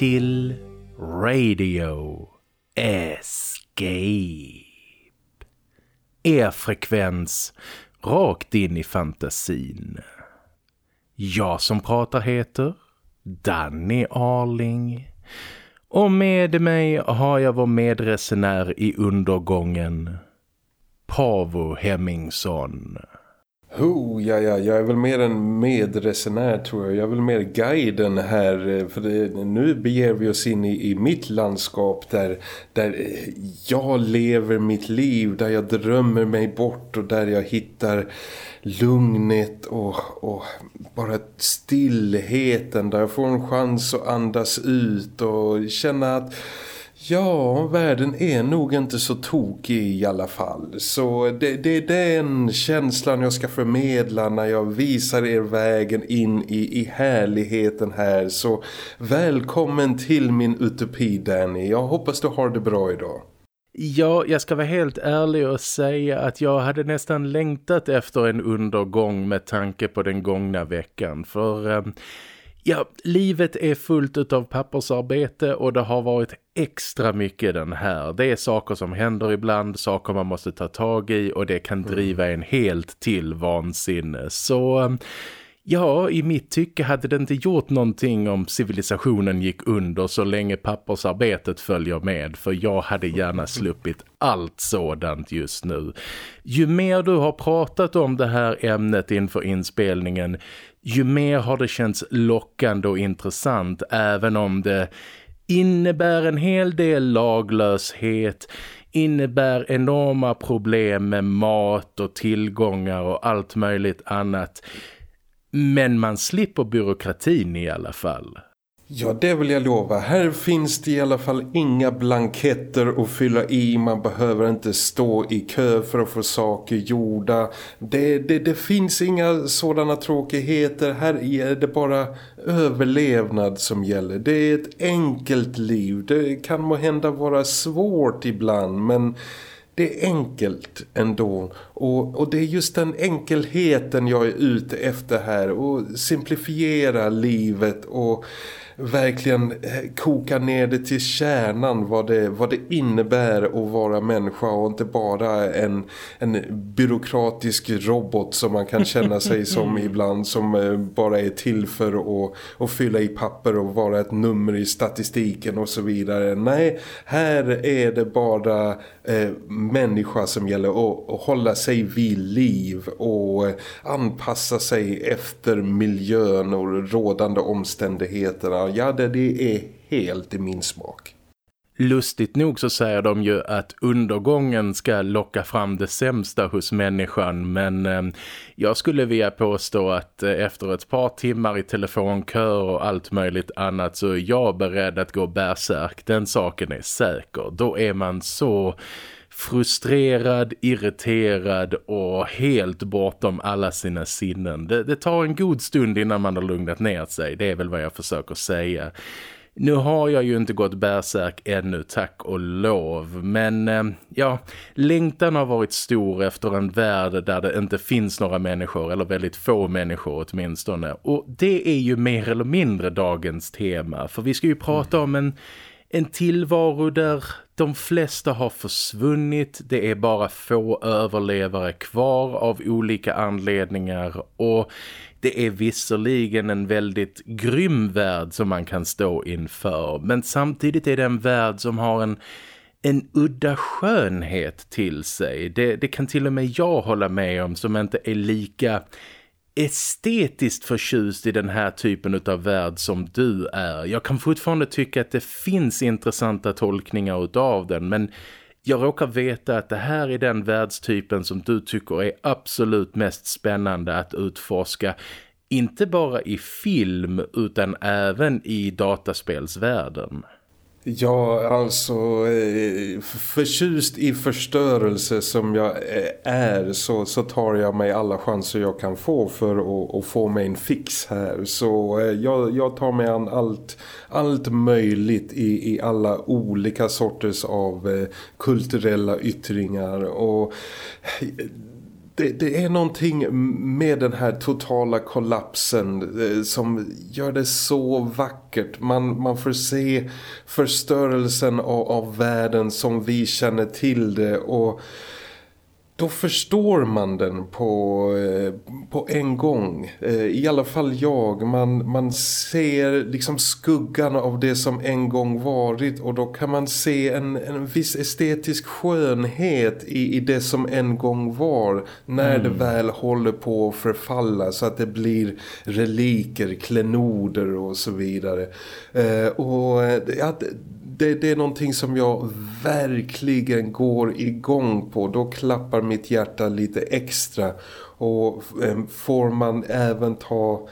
Till Radio Escape. Er frekvens rakt in i fantasin. Jag som pratar heter Danny Arling. Och med mig har jag vår medresenär i undergången, Pavo Hemmingsson. Oh, ja, ja, jag är väl mer en medresenär tror jag. Jag är väl mer guiden här. Eh, för det, nu beger vi oss in i, i mitt landskap där, där eh, jag lever mitt liv. Där jag drömmer mig bort och där jag hittar lugnet och, och bara stillheten. Där jag får en chans att andas ut och känna att Ja, världen är nog inte så tokig i alla fall. Så det, det är den känslan jag ska förmedla när jag visar er vägen in i, i härligheten här. Så välkommen till min utopi Danny. Jag hoppas du har det bra idag. Ja, jag ska vara helt ärlig och säga att jag hade nästan längtat efter en undergång med tanke på den gångna veckan. För... Eh, Ja, livet är fullt av pappersarbete och det har varit extra mycket den här. Det är saker som händer ibland, saker man måste ta tag i och det kan mm. driva en helt till vansinne. Så ja, i mitt tycke hade det inte gjort någonting om civilisationen gick under så länge pappersarbetet följer med. För jag hade gärna sluppit allt sådant just nu. Ju mer du har pratat om det här ämnet inför inspelningen ju mer har det känts lockande och intressant även om det innebär en hel del laglöshet, innebär enorma problem med mat och tillgångar och allt möjligt annat. Men man slipper byråkratin i alla fall. Ja, det vill jag lova. Här finns det i alla fall inga blanketter att fylla i. Man behöver inte stå i kö för att få saker gjorda. Det, det, det finns inga sådana tråkigheter. Här är det bara överlevnad som gäller. Det är ett enkelt liv. Det kan må hända vara svårt ibland, men det är enkelt ändå och, och det är just den enkelheten jag är ute efter här och simplifiera livet och verkligen eh, koka ner det till kärnan vad det, vad det innebär att vara människa och inte bara en, en byråkratisk robot som man kan känna sig som ibland som eh, bara är till för att, att fylla i papper och vara ett nummer i statistiken och så vidare. Nej, här är det bara eh, människa som gäller att, att hålla sig vid liv och eh, anpassa sig efter miljön och rådande omständigheterna ja det, det är helt i min smak. Lustigt nog så säger de ju att undergången ska locka fram det sämsta hos människan men eh, jag skulle vilja påstå att eh, efter ett par timmar i telefonkör och allt möjligt annat så är jag beredd att gå bärsärk. Den saken är säker. Då är man så frustrerad, irriterad och helt bortom alla sina sinnen. Det, det, tar en god stund innan man har lugnat ner sig, det är väl vad jag försöker säga. Nu har jag ju inte gått bärsärk ännu, tack och lov. Men eh, ja, längtan har varit stor efter en värld där det inte finns några människor, eller väldigt få människor åtminstone. Och det är ju mer eller mindre dagens tema, för vi ska ju prata om en en tillvaro där de flesta har försvunnit, det är bara få överlevare kvar av olika anledningar. Och det är visserligen en väldigt grym värld som man kan stå inför. Men samtidigt är det en värld som har en en udda skönhet till sig. Det, det kan till och med jag hålla med om som inte är lika estetiskt förtjust i den här typen av värld som du är. Jag kan fortfarande tycka att det finns intressanta tolkningar av den men jag råkar veta att det här är den världstypen som du tycker är absolut mest spännande att utforska. Inte bara i film utan även i dataspelsvärlden. Ja, alltså eh, förtjust i förstörelse som jag eh, är så, så tar jag mig alla chanser jag kan få för att, att få mig en fix här. Så eh, jag, jag tar mig an allt, allt möjligt i, i alla olika sorters av kulturella yttringar och det, det, är någonting med den här totala kollapsen eh, som gör det så vackert. Man, man får se förstörelsen av, av världen som vi känner till det och då förstår man den på, eh, på en gång. Eh, I alla fall jag. Man, man ser liksom skuggan av det som en gång varit och då kan man se en, en viss estetisk skönhet i, i det som en gång var när mm. det väl håller på att förfalla så att det blir reliker, klenoder och så vidare. Eh, och ja, det, det, är någonting som jag verkligen går igång på. Då klappar mitt hjärta lite extra. Och eh, får man även ta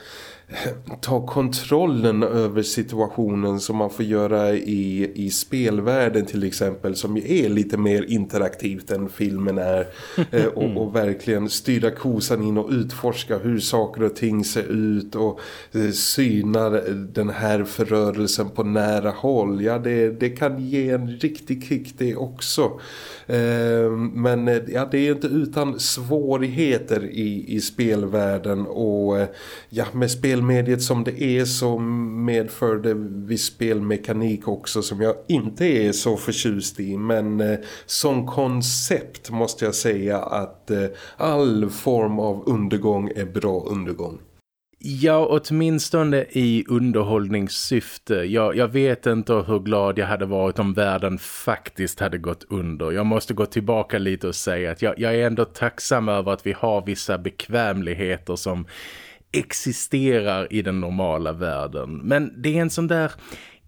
ta kontrollen över situationen som man får göra i, i spelvärlden till exempel som ju är lite mer interaktivt än filmen är. Eh, och, och, verkligen styra kosan in och utforska hur saker och ting ser ut och eh, syna den här förrörelsen på nära håll. Ja det, det kan ge en riktig kick det också. Eh, men ja det är inte utan svårigheter i, i spelvärlden och ja med spel spelmediet som det är så medför det viss spelmekanik också som jag inte är så förtjust i men eh, som koncept måste jag säga att eh, all form av undergång är bra undergång. Ja, åtminstone i underhållningssyfte. Jag, jag vet inte hur glad jag hade varit om världen faktiskt hade gått under. Jag måste gå tillbaka lite och säga att jag, jag är ändå tacksam över att vi har vissa bekvämligheter som existerar i den normala världen. Men det är en sån där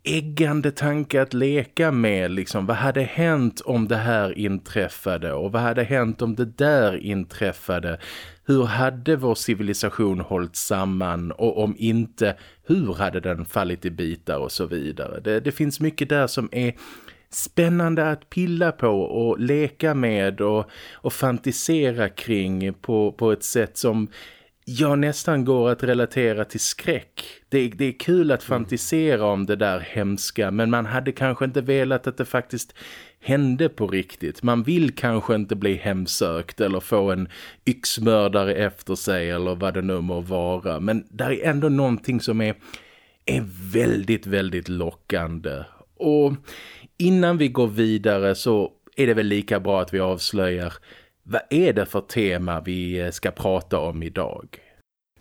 äggande tanke att leka med liksom, vad hade hänt om det här inträffade och vad hade hänt om det där inträffade hur hade vår civilisation hållit samman och om inte, hur hade den fallit i bitar och så vidare. Det, det finns mycket där som är spännande att pilla på och leka med och, och fantisera kring på, på ett sätt som jag nästan går att relatera till skräck. Det, det är kul att mm. fantisera om det där hemska men man hade kanske inte velat att det faktiskt hände på riktigt. Man vill kanske inte bli hemsökt eller få en yxmördare efter sig eller vad det nu må vara. Men där är ändå någonting som är, är väldigt, väldigt lockande. Och innan vi går vidare så är det väl lika bra att vi avslöjar vad är det för tema vi eh, ska prata om idag?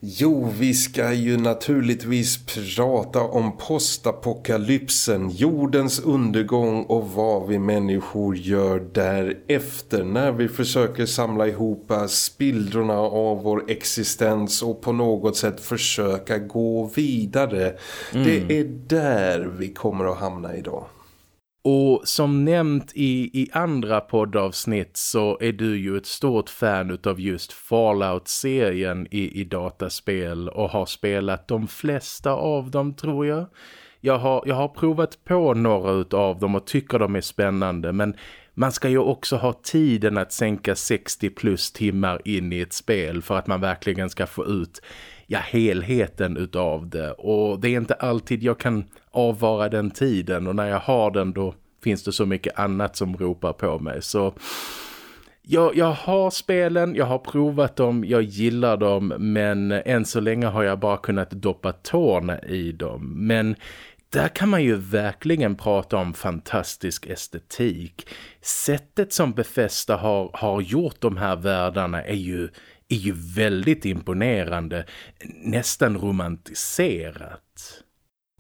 Jo, vi ska ju naturligtvis prata om postapokalypsen, jordens undergång och vad vi människor gör därefter när vi försöker samla ihop spillrorna av vår existens och på något sätt försöka gå vidare. Mm. Det är där vi kommer att hamna idag. Och som nämnt i, i andra poddavsnitt så är du ju ett stort fan av just Fallout-serien i, i dataspel och har spelat de flesta av dem tror jag. Jag har, jag har provat på några av dem och tycker de är spännande men man ska ju också ha tiden att sänka 60 plus timmar in i ett spel för att man verkligen ska få ut ja, helheten utav det. Och det är inte alltid jag kan avvara den tiden och när jag har den då finns det så mycket annat som ropar på mig. Så jag, jag har spelen, jag har provat dem, jag gillar dem men än så länge har jag bara kunnat doppa tårna i dem. Men där kan man ju verkligen prata om fantastisk estetik. Sättet som Bethesda har, har gjort de här världarna är ju, är ju väldigt imponerande, nästan romantiserat.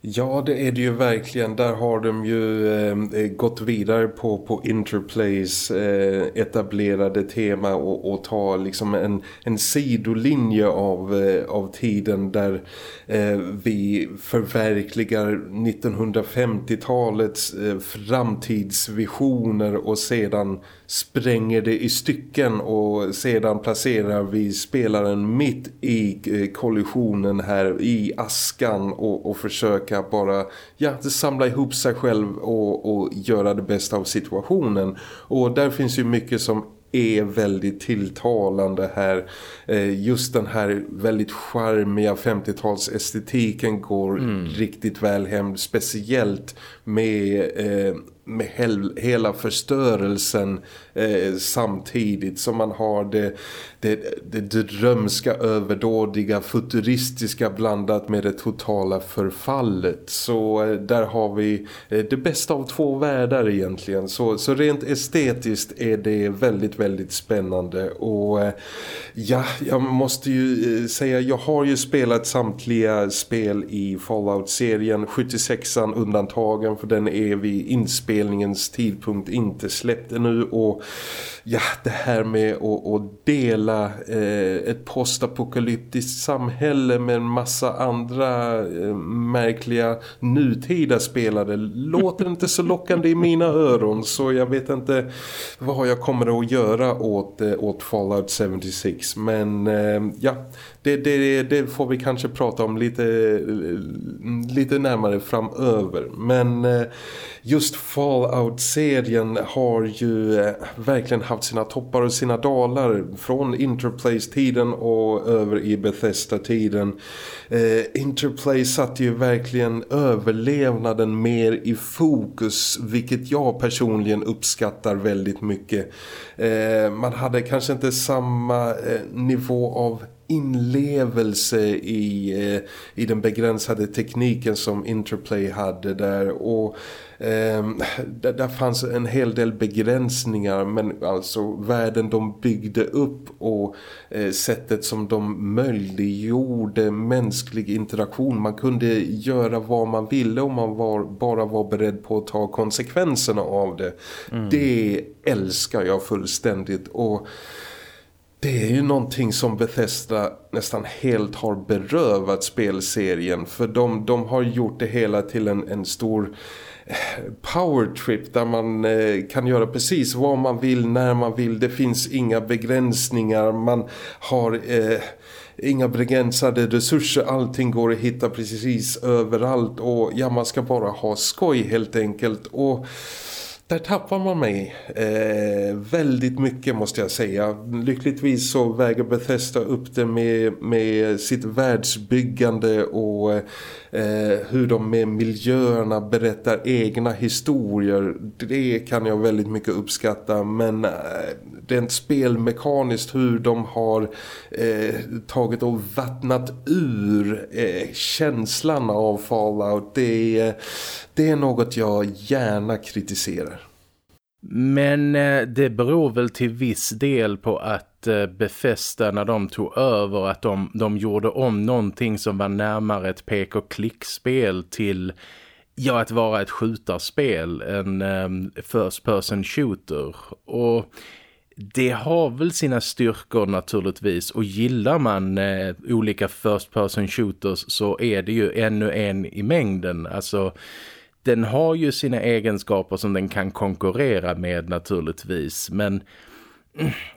Ja, det är det ju verkligen. Där har de ju ehm, eh, gått vidare på, på Interplays eh, etablerade tema och, och ta liksom en, en sidolinje av, eh, av tiden där eh, vi förverkligar 1950-talets eh, framtidsvisioner och sedan spränger det i stycken och sedan placerar vi spelaren mitt i eh, kollisionen här i askan och, och försöka bara ja, samla ihop sig själv och, och göra det bästa av situationen. Och där finns ju mycket som är väldigt tilltalande här. Eh, just den här väldigt charmiga 50-tals estetiken går mm. riktigt väl hem. Speciellt med, eh, med hel, hela förstörelsen eh, samtidigt som man har det, det, det drömska, överdådiga, futuristiska blandat med det totala förfallet. Så eh, där har vi eh, det bästa av två världar egentligen. Så, så rent estetiskt är det väldigt, väldigt spännande och eh, ja, jag måste ju eh, säga, jag har ju spelat samtliga spel i Fallout-serien, 76an undantagen för den är vid inspelningens tidpunkt inte släppt ännu och ja, det här med att, att dela eh, ett postapokalyptiskt samhälle med en massa andra eh, märkliga nutida spelare. Låter inte så lockande i mina öron så jag vet inte vad jag kommer att göra åt, eh, åt Fallout 76 men eh, ja, det, det, det, får vi kanske prata om lite, lite närmare framöver. Men eh, just Fallout-serien har ju eh, verkligen haft sina toppar och sina dalar från Interplace-tiden och över i Bethesda-tiden. Eh, Interplay satte ju verkligen överlevnaden mer i fokus vilket jag personligen uppskattar väldigt mycket. man hade kanske inte samma nivå av inlevelse i, eh, i den begränsade tekniken som Interplay hade där och eh, där, där fanns en hel del begränsningar men alltså världen de byggde upp och eh, sättet som de möjliggjorde mänsklig interaktion. Man kunde göra vad man ville om man var, bara var beredd på att ta konsekvenserna av det. Mm. Det älskar jag fullständigt och det är ju någonting som Bethesda nästan helt har berövat spelserien för de, de har gjort det hela till en, en stor eh, powertrip där man eh, kan göra precis vad man vill när man vill. Det finns inga begränsningar. Man har eh, inga begränsade resurser. Allting går att hitta precis överallt och ja, man ska bara ha skoj helt enkelt. Och där tappar man mig eh, väldigt mycket måste jag säga. Lyckligtvis så väger Bethesda upp det med, med sitt världsbyggande och eh, hur de med miljöerna berättar egna historier. Det kan jag väldigt mycket uppskatta men eh, rent spelmekaniskt hur de har eh, tagit och vattnat ur eh, känslan av Fallout det, det är något jag gärna kritiserar. Men eh, det beror väl till viss del på att eh, befästa när de tog över att de, de gjorde om någonting som var närmare ett pek- och klickspel till ja, att vara ett skjutarspel, en um, ehm, first person shooter. Och det har väl sina styrkor naturligtvis och gillar man eh, olika first person shooters så är det ju ännu en i mängden. Alltså den har ju sina egenskaper som den kan konkurrera med naturligtvis men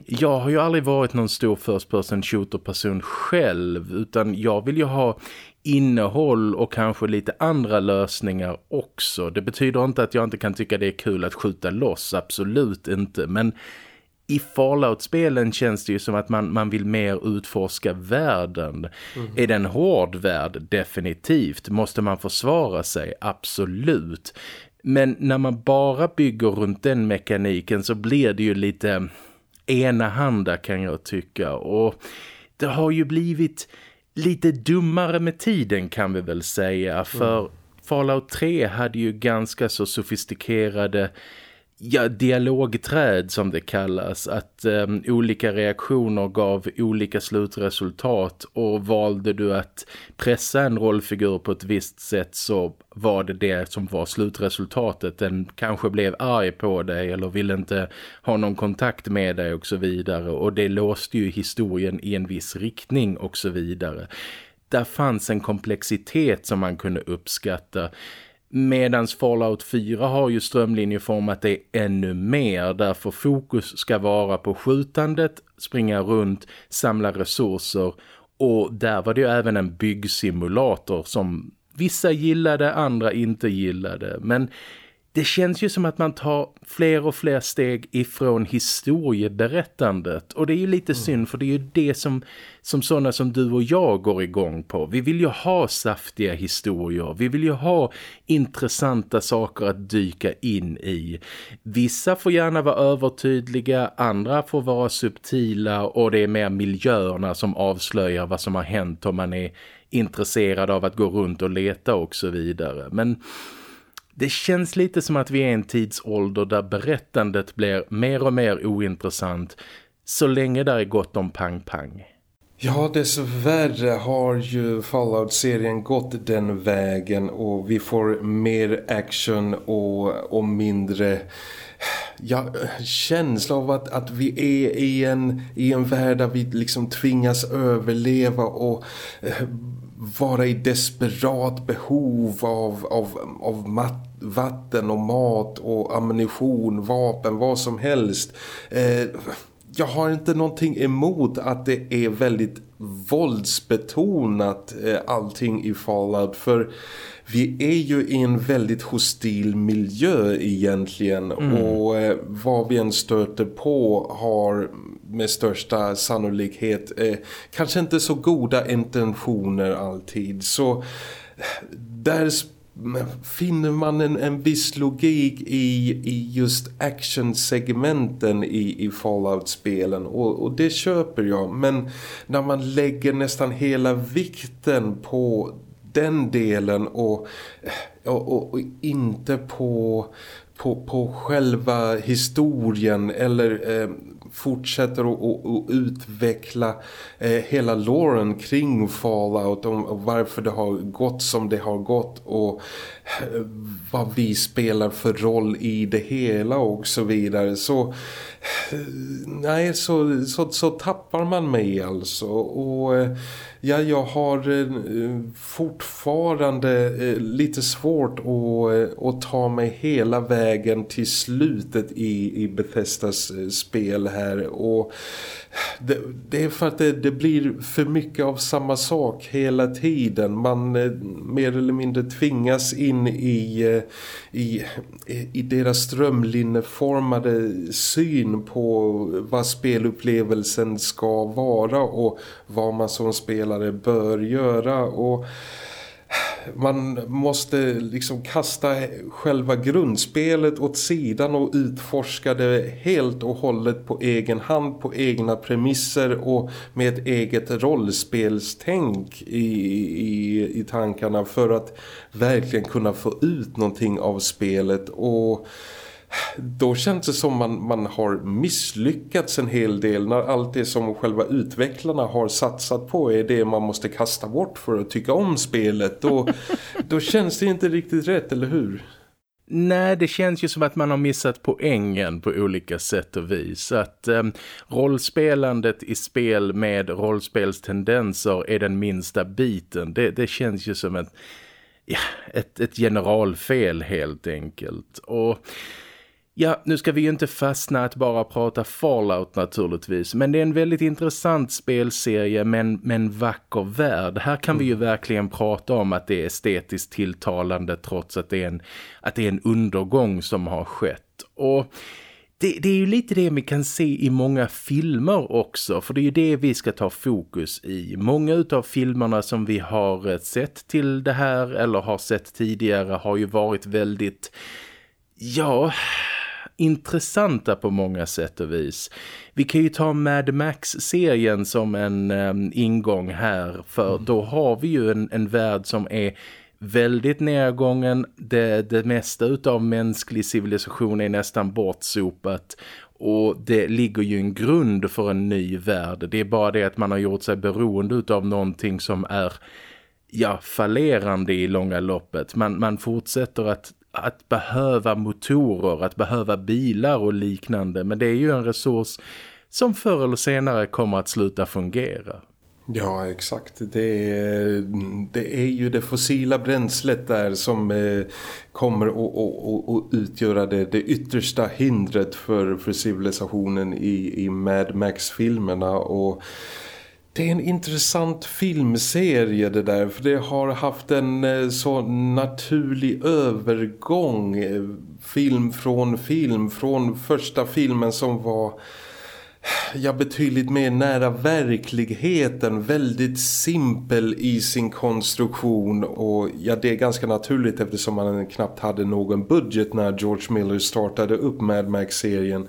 jag har ju aldrig varit någon stor first person shooter person själv utan jag vill ju ha innehåll och kanske lite andra lösningar också. Det betyder inte att jag inte kan tycka det är kul att skjuta loss, absolut inte. Men i Fallout-spelen känns det ju som att man, man vill mer utforska världen. Mm. Är det en hård värld? Definitivt. Måste man försvara sig? Absolut. Men när man bara bygger runt den mekaniken så blir det ju lite enahanda kan jag tycka. Och det har ju blivit lite dummare med tiden kan vi väl säga. För mm. Fallout 3 hade ju ganska så sofistikerade ja, dialogträd som det kallas. Att um, olika reaktioner gav olika slutresultat och valde du att pressa en rollfigur på ett visst sätt så var det det som var slutresultatet. Den kanske blev arg på dig eller ville inte ha någon kontakt med dig och så vidare. Och det låste ju historien i en viss riktning och så vidare. Där fanns en komplexitet som man kunde uppskatta Medans Fallout 4 har ju strömlinjeformat det ännu mer därför fokus ska vara på skjutandet, springa runt, samla resurser och där var det ju även en byggsimulator som vissa gillade, andra inte gillade. Men det känns ju som att man tar fler och fler steg ifrån historieberättandet. Och det är ju lite mm. synd för det är ju det som, som sådana som du och jag går igång på. Vi vill ju ha saftiga historier. Vi vill ju ha intressanta saker att dyka in i. Vissa får gärna vara övertydliga, andra får vara subtila och det är mer miljöerna som avslöjar vad som har hänt om man är intresserad av att gå runt och leta och så vidare. Men det känns lite som att vi är i en tidsålder där berättandet blir mer och mer ointressant så länge där är gott om pang-pang. Ja, dessvärre har ju Fallout-serien gått den vägen och vi får mer action och, och mindre ja, känsla av att, att vi är i en, i en värld där vi liksom tvingas överleva och eh, vara i desperat behov av, av, av mat, vatten och mat och ammunition, vapen, vad som helst. Eh, jag har inte någonting emot att det är väldigt våldsbetonat eh, allting i Fallout för vi är ju i en väldigt hostil miljö egentligen mm. och eh, vad vi än stöter på har med största sannolikhet eh, kanske inte så goda intentioner alltid så där finner man en, en viss logik i, i just actionsegmenten i, i Fallout-spelen? Och, och det köper jag. Men när man lägger nästan hela vikten på den delen och, och, och inte på, på, på själva historien eller eh, fortsätter att utveckla eh, hela loren kring Fallout och varför det har gått som det har gått och eh, vad vi spelar för roll i det hela och så vidare. Så eh, nej så, så, så tappar man mig alltså och eh, Ja, jag har eh, eh, fortfarande eh, lite svårt att, att ta mig hela vägen till slutet i, i Bethesdas spel här och det, det, är för att det, det, blir för mycket av samma sak hela tiden. Man mer eller mindre tvingas in i, i, i deras strömlinneformade syn på vad spelupplevelsen ska vara och vad man som spelare bör göra. Och man måste liksom kasta själva grundspelet åt sidan och utforska det helt och hållet på egen hand, på egna premisser och med ett eget rollspelstänk i, i, i tankarna för att verkligen kunna få ut någonting av spelet. Och då känns det som man, man har misslyckats en hel del när allt det som själva utvecklarna har satsat på är det man måste kasta bort för att tycka om spelet. Då, då känns det inte riktigt rätt, eller hur? Nej, det känns ju som att man har missat poängen på olika sätt och vis. Att eh, rollspelandet i spel med rollspelstendenser är den minsta biten. Det, det känns ju som ett, ja, ett, ett generalfel helt enkelt. Och Ja, nu ska vi ju inte fastna att bara prata Fallout naturligtvis. Men det är en väldigt intressant spelserie med en, vacker värld. Här kan mm. vi ju mm. verkligen prata om att det är estetiskt tilltalande trots att det är en, att det är en undergång som har skett. Och det, det, är ju lite det vi kan se i många filmer också. För det är ju det vi ska ta fokus i. Många av filmerna som vi har sett till det här eller har sett tidigare har ju varit väldigt... Ja intressanta på många sätt och vis. Vi kan ju ta Mad Max-serien som en um, ingång här för mm. då har vi ju en, en värld som är väldigt nedgången. Det, det mesta av mänsklig civilisation är nästan bortsopat och det ligger ju en grund för en ny värld. Det är bara det att man har gjort sig beroende av någonting som är ja, fallerande i långa loppet. Man, man fortsätter att att behöva motorer, att behöva bilar och liknande. Men det är ju en resurs som förr eller senare kommer att sluta fungera. Ja, exakt. Det är, det är ju det fossila bränslet där som eh, kommer att utgöra det, det yttersta hindret för, för civilisationen i, i Mad Max-filmerna och det är en intressant filmserie det där för det har haft en eh, så naturlig övergång eh, film från film från första filmen som var ja, betydligt mer nära verkligheten, väldigt simpel i sin konstruktion och ja, det är ganska naturligt eftersom man knappt hade någon budget när George Miller startade upp Mad Max-serien.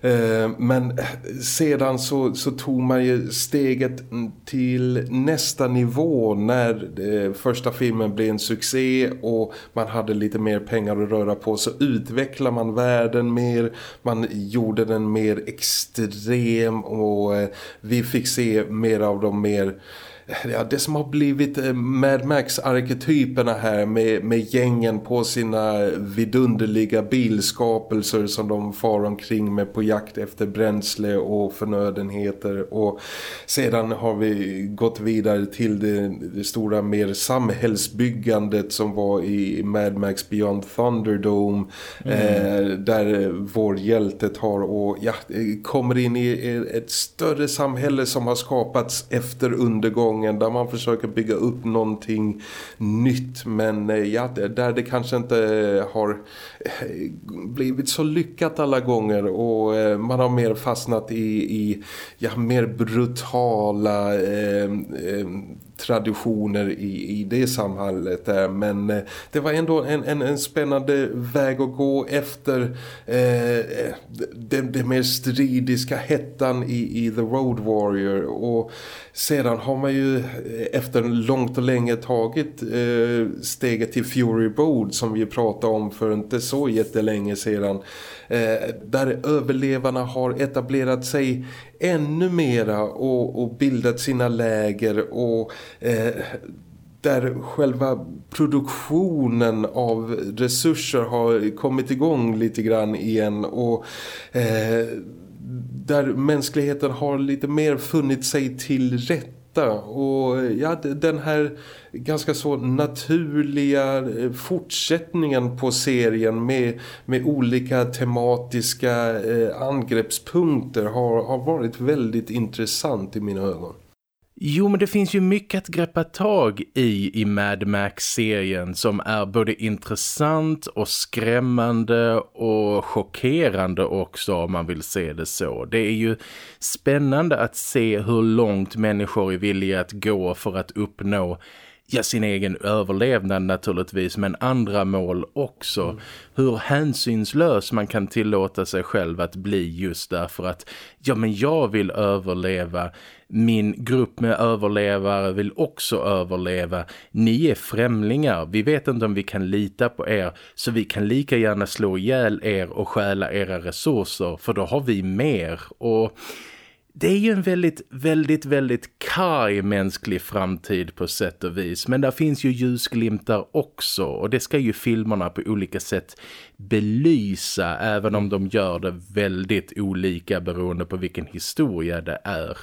Eh, men sedan så, så tog man ju steget till nästa nivå när eh, första filmen blev en succé och man hade lite mer pengar att röra på så utvecklar man världen mer, man gjorde den mer extrem och eh, vi fick se mer av de mer ja, det som har blivit eh, Mad Max-arketyperna här med, med gängen på sina vidunderliga bilskapelser som de far omkring med på jakt efter bränsle och förnödenheter och sedan har vi gått vidare till det, det stora mer samhällsbyggandet som var i Mad Max Beyond Thunderdome mm. eh, där vår hjälte tar och ja, kommer in i ett större samhälle som har skapats efter undergång gången där man försöker bygga upp någonting nytt. Men eh, ja, där det kanske inte eh, har eh, blivit så lyckat alla gånger. Och man har mer fastnat i, i ja, mer brutala eh, eh, traditioner i, i det samhället där. men eh, det var ändå en, en, en, spännande väg att gå efter eh, eh, den, den mer stridiska hettan i, i The Road Warrior och sedan har man ju eh, efter långt och länge tagit eh, steget till Fury Road som vi pratade om för inte så jättelänge sedan eh, där överlevarna har etablerat sig ännu mera och, och bildat sina läger och eh, där själva produktionen av resurser har kommit igång lite grann igen och eh, där mänskligheten har lite mer funnit sig till rätt och ja, den här ganska så naturliga eh, fortsättningen på serien med, med olika tematiska eh, angreppspunkter har, har varit väldigt intressant i mina ögon. Jo, men det finns ju mycket att greppa tag i i Mad Max-serien som är både intressant och skrämmande och chockerande också om man vill se det så. Det är ju spännande att se hur långt människor är villiga att gå för att uppnå ja, sin egen överlevnad naturligtvis men andra mål också. Mm. Hur hänsynslös man kan tillåta sig själv att bli just därför att ja men jag vill överleva, min grupp med överlevare vill också överleva. Ni är främlingar, vi vet inte om vi kan lita på er så vi kan lika gärna slå ihjäl er och stjäla era resurser för då har vi mer och det är ju en väldigt, väldigt, väldigt karg mänsklig framtid på sätt och vis. Men där finns ju ljusglimtar också och det ska ju filmerna på olika sätt belysa även om de gör det väldigt olika beroende på vilken historia det är.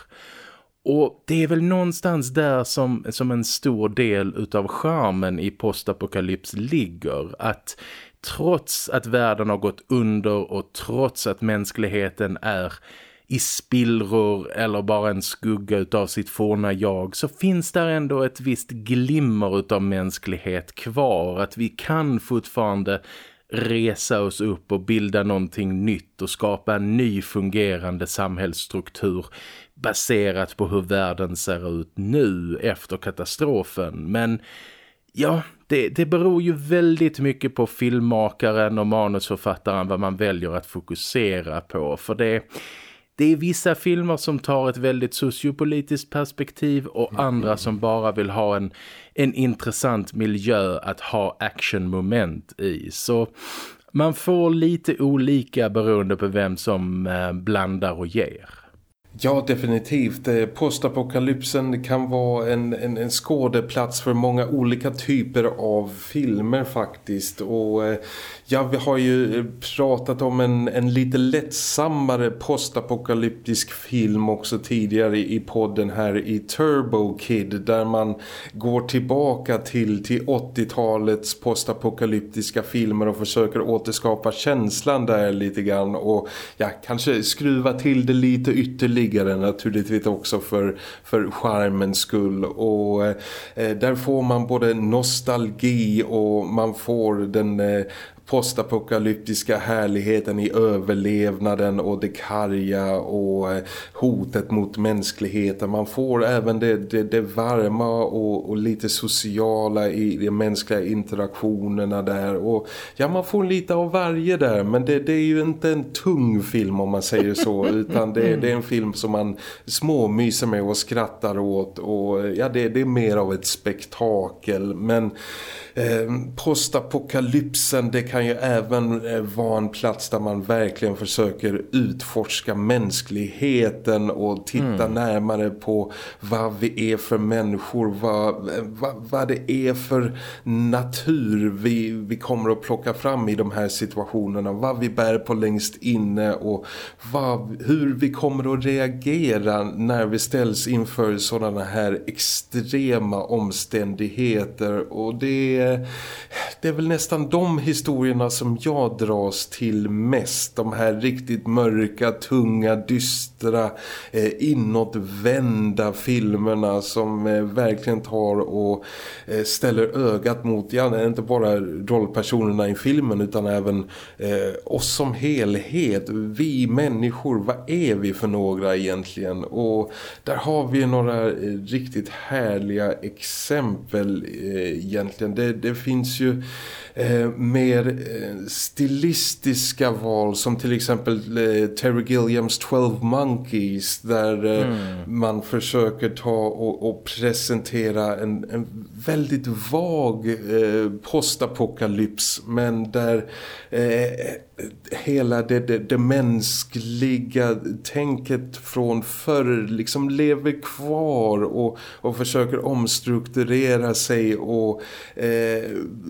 Och det är väl någonstans där som, som en stor del utav charmen i postapokalyps ligger. Att trots att världen har gått under och trots att mänskligheten är i spillror eller bara en skugga utav sitt forna jag så finns där ändå ett visst glimmer utav mänsklighet kvar. Att vi kan fortfarande resa oss upp och bilda någonting nytt och skapa en ny fungerande samhällsstruktur baserat på hur världen ser ut nu efter katastrofen. Men ja, det, det beror ju väldigt mycket på filmmakaren och manusförfattaren vad man väljer att fokusera på. För det det är vissa filmer som tar ett väldigt sociopolitiskt perspektiv och mm. andra som bara vill ha en, en intressant miljö att ha actionmoment i. Så man får lite olika beroende på vem som eh, blandar och ger. Ja, definitivt. Eh, postapokalypsen kan vara en, en, en skådeplats för många olika typer av filmer faktiskt. Och eh, ja, vi har ju eh, pratat om en, en lite lättsammare postapokalyptisk film också tidigare i podden här i Turbo Kid. Där man går tillbaka till, till 80-talets postapokalyptiska filmer och försöker återskapa känslan där lite grann. Och ja, kanske skruva till det lite ytterligare ytterligare naturligtvis också för, för charmens skull. Och eh, där får man både nostalgi och man får den eh, postapokalyptiska härligheten i överlevnaden och det karga och eh, hotet mot mänskligheten. Man får även det, det, det varma och, och, lite sociala i de mänskliga interaktionerna där. Och ja, man får lite av varje där men det, det är ju inte en tung film om man säger så utan det, det är en film som man småmyser med och skrattar åt och ja, det, det är mer av ett spektakel men eh, postapokalypsen det kan ju även eh, vara en plats där man verkligen försöker utforska mänskligheten och titta mm. närmare på vad vi är för människor, vad, vad, vad det är för natur vi, vi kommer att plocka fram i de här situationerna, vad vi bär på längst inne och vad, hur vi kommer att reagera när vi ställs inför sådana här extrema omständigheter och det det är väl nästan de historierna som jag dras till mest. De här riktigt mörka, tunga, dystra, eh, inåtvända filmerna som eh, verkligen tar och eh, ställer ögat mot, ja, inte bara rollpersonerna i filmen utan även eh, oss som helhet. Vi människor, vad är vi för några egentligen? Och där har vi några eh, riktigt härliga exempel eh, egentligen. Det, det finns ju eh, mer eh, stilistiska val som till exempel eh, Terry Gilliams 12 Monkeys där mm. man försöker ta och, och presentera en, en, väldigt vag postapokalyps men där hela det, det, det, mänskliga tänket från förr liksom lever kvar och, och försöker omstrukturera sig och eh,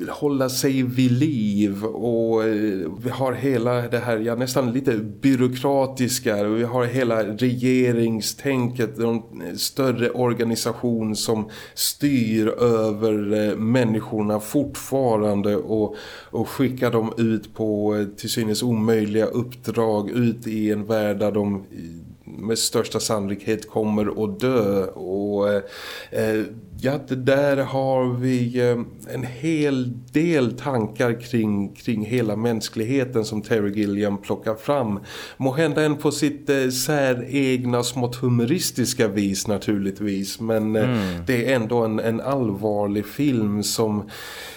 hålla sig vid liv. Och eh, vi har hela det här, ja nästan lite byråkratiska vi har hela regeringstänket en eh, större organisation som styr över eh, människorna fortfarande och, och skickar dem ut på eh, till synes omöjliga uppdrag ut i en värld där de med största sannolikhet kommer att dö och eh, ja, där har vi eh, en hel del tankar kring, kring hela mänskligheten som Terry Gilliam plockar fram. Må hända en på sitt eh, säregna smått humoristiska vis naturligtvis men eh, mm. det är ändå en, en allvarlig film som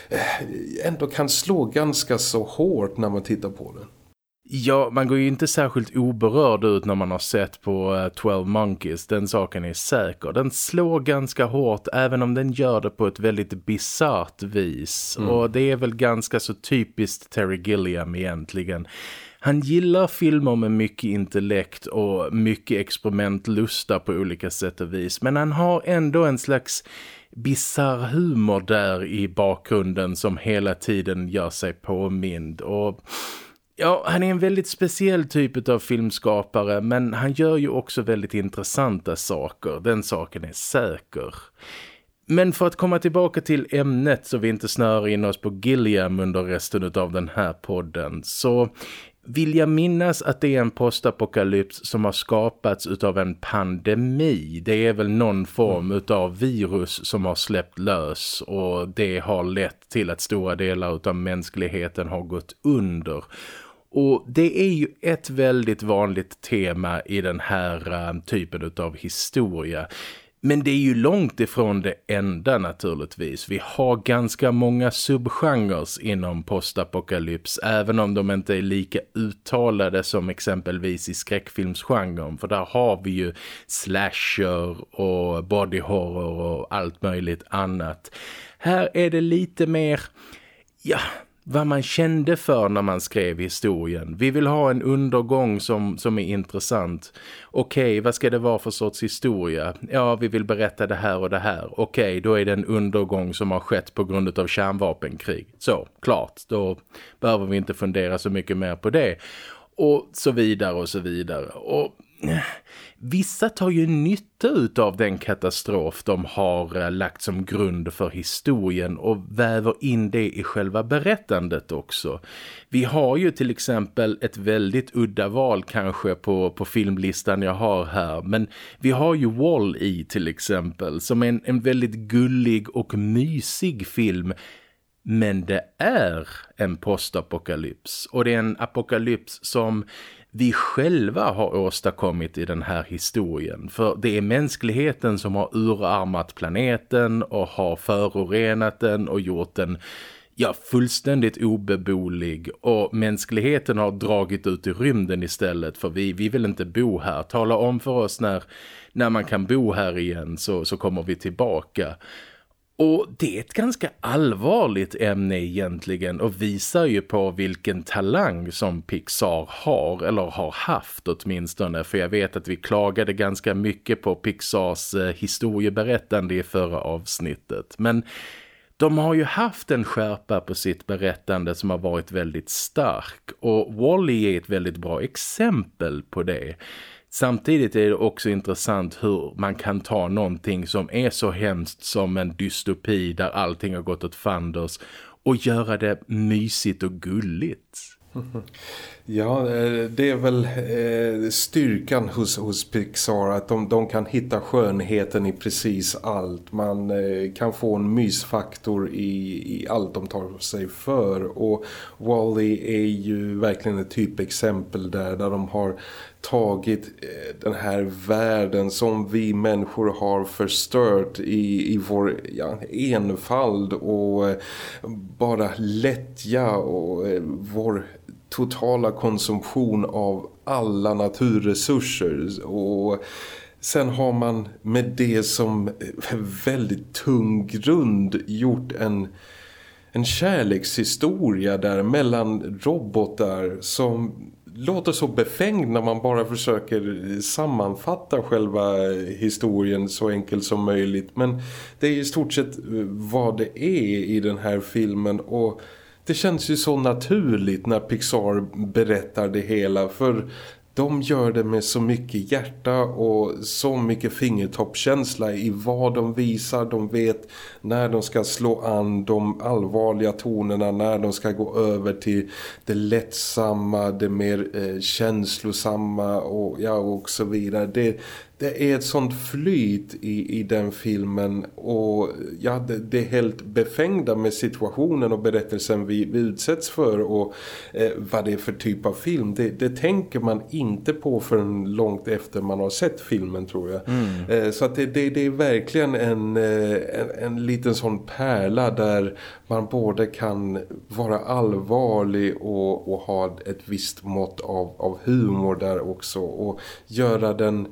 eh, ändå kan slå ganska så hårt när man tittar på den. Ja, man går ju inte särskilt oberörd ut när man har sett på uh, eh, 12 Monkeys. Den saken är säker. Den slår ganska hårt även om den gör det på ett väldigt bizart vis. Mm. Och det är väl ganska så typiskt Terry Gilliam egentligen. Han gillar filmer med mycket intellekt och mycket experimentlusta på olika sätt och vis. Men han har ändå en slags bizarr humor där i bakgrunden som hela tiden gör sig påmind. Och Ja, han är en väldigt speciell typ av filmskapare men han gör ju också väldigt intressanta saker. Den saken är säker. Men för att komma tillbaka till ämnet så vi inte snör in oss på Gilliam under resten av den här podden så vill jag minnas att det är en postapokalyps som har skapats utav en pandemi. Det är väl någon form utav virus som har släppt lös och det har lett till att stora delar utav mänskligheten har gått under. Och det är ju ett väldigt vanligt tema i den här uh, typen av historia. Men det är ju långt ifrån det enda naturligtvis. Vi har ganska många subgenres inom postapokalyps även om de inte är lika uttalade som exempelvis i skräckfilmsgenren. För där har vi ju slasher och body horror och allt möjligt annat. Här är det lite mer... Ja, vad man kände för när man skrev historien. Vi vill ha en undergång som, som är intressant. Okej, okay, vad ska det vara för sorts historia? Ja, vi vill berätta det här och det här. Okej, okay, då är det en undergång som har skett på grund av kärnvapenkrig. Så, klart. Då behöver vi inte fundera så mycket mer på det. Och så vidare och så vidare. Och Vissa tar ju nytta av den katastrof de har eh, lagt som grund för historien och väver in det i själva berättandet också. Vi har ju till exempel ett väldigt udda val kanske på, på filmlistan jag har här men vi har ju Wall-E till exempel som är en, en väldigt gullig och mysig film men det är en postapokalyps och det är en apokalyps som vi själva har åstadkommit i den här historien. För det är mänskligheten som har urarmat planeten och har förorenat den och gjort den ja, fullständigt obeboelig och mänskligheten har dragit ut i rymden istället för vi, vi vill inte bo här. Tala om för oss när, när man kan bo här igen så, så kommer vi tillbaka. Och det är ett ganska allvarligt ämne egentligen och visar ju på vilken talang som Pixar har eller har haft åtminstone. För jag vet att vi klagade ganska mycket på Pixars eh, historieberättande i förra avsnittet. Men de har ju haft en skärpa på sitt berättande som har varit väldigt stark och Wall-E är ett väldigt bra exempel på det. Samtidigt är det också intressant hur man kan ta någonting som är så hemskt som en dystopi där allting har gått åt fanders och göra det mysigt och gulligt. Ja, eh, det är väl eh, styrkan hos, hos Pixar att de, de kan hitta skönheten i precis allt. Man eh, kan få en mysfaktor i, i allt de tar sig för. Och Wally är ju verkligen ett typexempel där, där de har tagit eh, den här världen som vi människor har förstört i, i vår ja, enfald och eh, bara lättja och eh, vår totala konsumtion av alla naturresurser. Och sen har man med det som väldigt tung grund gjort en, en kärlekshistoria där mellan robotar som låter så befängd när man bara försöker sammanfatta själva historien så enkelt som möjligt. Men det är i stort sett eh, vad det är i den här filmen och det känns ju så naturligt när Pixar berättar det hela för de gör det med så mycket hjärta och så mycket fingertoppkänsla i vad de visar. De vet när de ska slå an de allvarliga tonerna, när de ska gå över till det lättsamma, det mer eh, känslosamma och, ja, och så vidare. Det, det är ett sånt flyt i, i den filmen och ja, det, det, är helt befängda med situationen och berättelsen vi, vi utsätts för och eh, vad det är för typ av film. Det, det, tänker man inte på förrän långt efter man har sett filmen tror jag. Mm. Eh, så att det, det, det, är verkligen en, eh, en, en liten sån pärla där man både kan vara allvarlig och, och ha ett visst mått av, av humor där också och göra den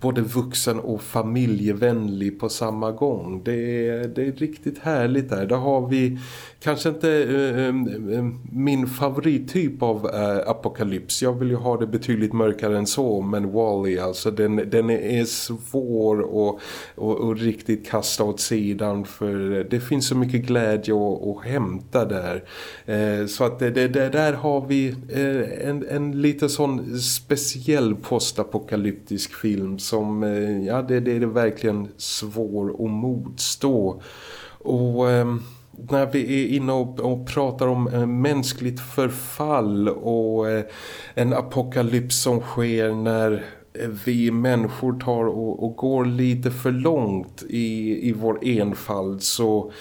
både vuxen och familjevänlig på samma gång. Det är, det är riktigt härligt där. Där har vi kanske inte eh, eh, eh, min favorittyp av eh, apokalyps. Jag vill ju ha det betydligt mörkare än så. Men Wally alltså den, den är svår och, och, och, riktigt kasta åt sidan. För det finns så mycket glädje att, att hämta där. Eh, så att det, det, det, där har vi eh, en, en lite sån speciell postapokalyptisk film som ja det, det är verkligen svår att motstå. Och ehm, när vi är inne och, och pratar om eh, mänskligt förfall och eh, en apokalyps som sker när eh, vi människor tar och, och, går lite för långt i, i vår enfald så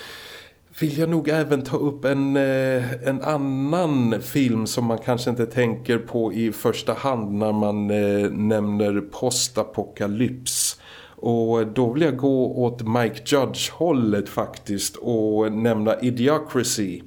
vill jag nog även ta upp en, eh, en annan film som man kanske inte tänker på i första hand när man eh, nämner postapokalyps. Och då vill jag gå åt Mike Judge-hållet faktiskt och nämna Idiocracy.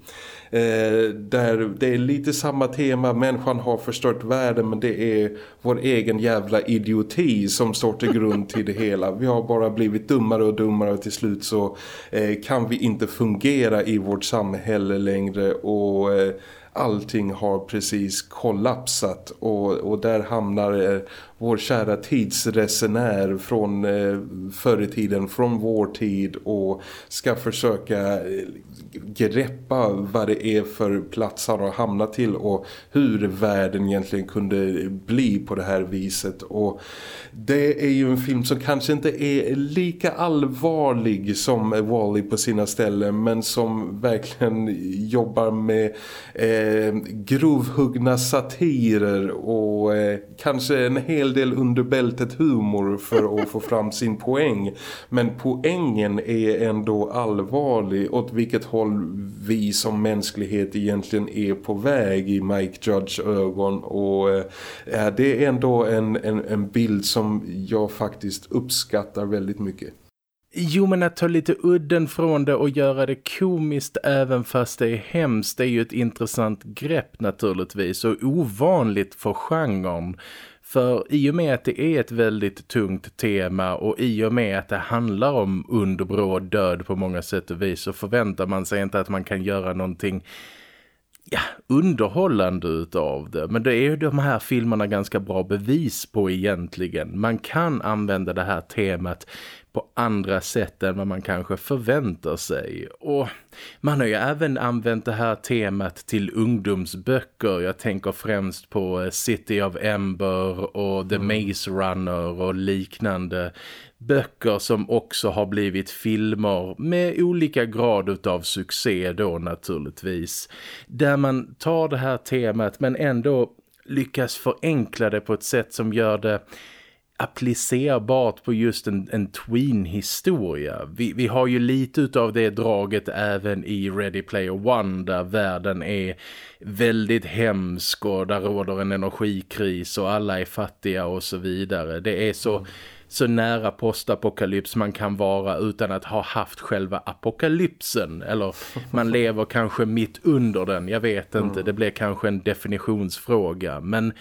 Eh, där det är lite samma tema, människan har förstört världen men det är vår egen jävla idioti som står till grund till det hela. Vi har bara blivit dummare och dummare och till slut så eh, kan vi inte fungera i vårt samhälle längre och... Eh, allting har precis kollapsat och, och där hamnar eh, vår kära tidsresenär från eh, förr i tiden, från vår tid och ska försöka eh, greppa vad det är för plats han har hamnat till och hur världen egentligen kunde bli på det här viset. Och det är ju en film som kanske inte är lika allvarlig som Wally på sina ställen men som verkligen jobbar med eh, grovhuggna satirer och eh, kanske en hel del underbältet humor för att få fram sin poäng men poängen är ändå allvarlig åt vilket håll vi som mänsklighet egentligen är på väg i Mike Judge ögon och eh, det är ändå en, en, en bild som jag faktiskt uppskattar väldigt mycket. Jo men att ta lite udden från det och göra det komiskt även fast det är hemskt det är ju ett intressant grepp naturligtvis och ovanligt för genren. För i och med att det är ett väldigt tungt tema och i och med att det handlar om underbråd död på många sätt och vis så förväntar man sig inte att man kan göra någonting ja, underhållande utav det. Men det är ju de här filmerna ganska bra bevis på egentligen. Man kan använda det här temat på andra sätt än vad man kanske förväntar sig. Och man har ju även använt det här temat till ungdomsböcker. Jag tänker främst på eh, City of Ember och The mm. Maze Runner och liknande böcker som också har blivit filmer med olika grad av succé då naturligtvis. Där man tar det här temat men ändå lyckas förenkla det på ett sätt som gör det applicerbart på just en, en tween-historia. Vi, vi har ju lite av det draget även i Ready Player One där världen är väldigt hemsk och där råder en energikris och alla är fattiga och så vidare. Det är så... Så nära postapokalyps man kan vara utan att ha haft själva apokalypsen. Eller man lever kanske mitt under den, jag vet inte. Mm. Det blir kanske en definitionsfråga. Men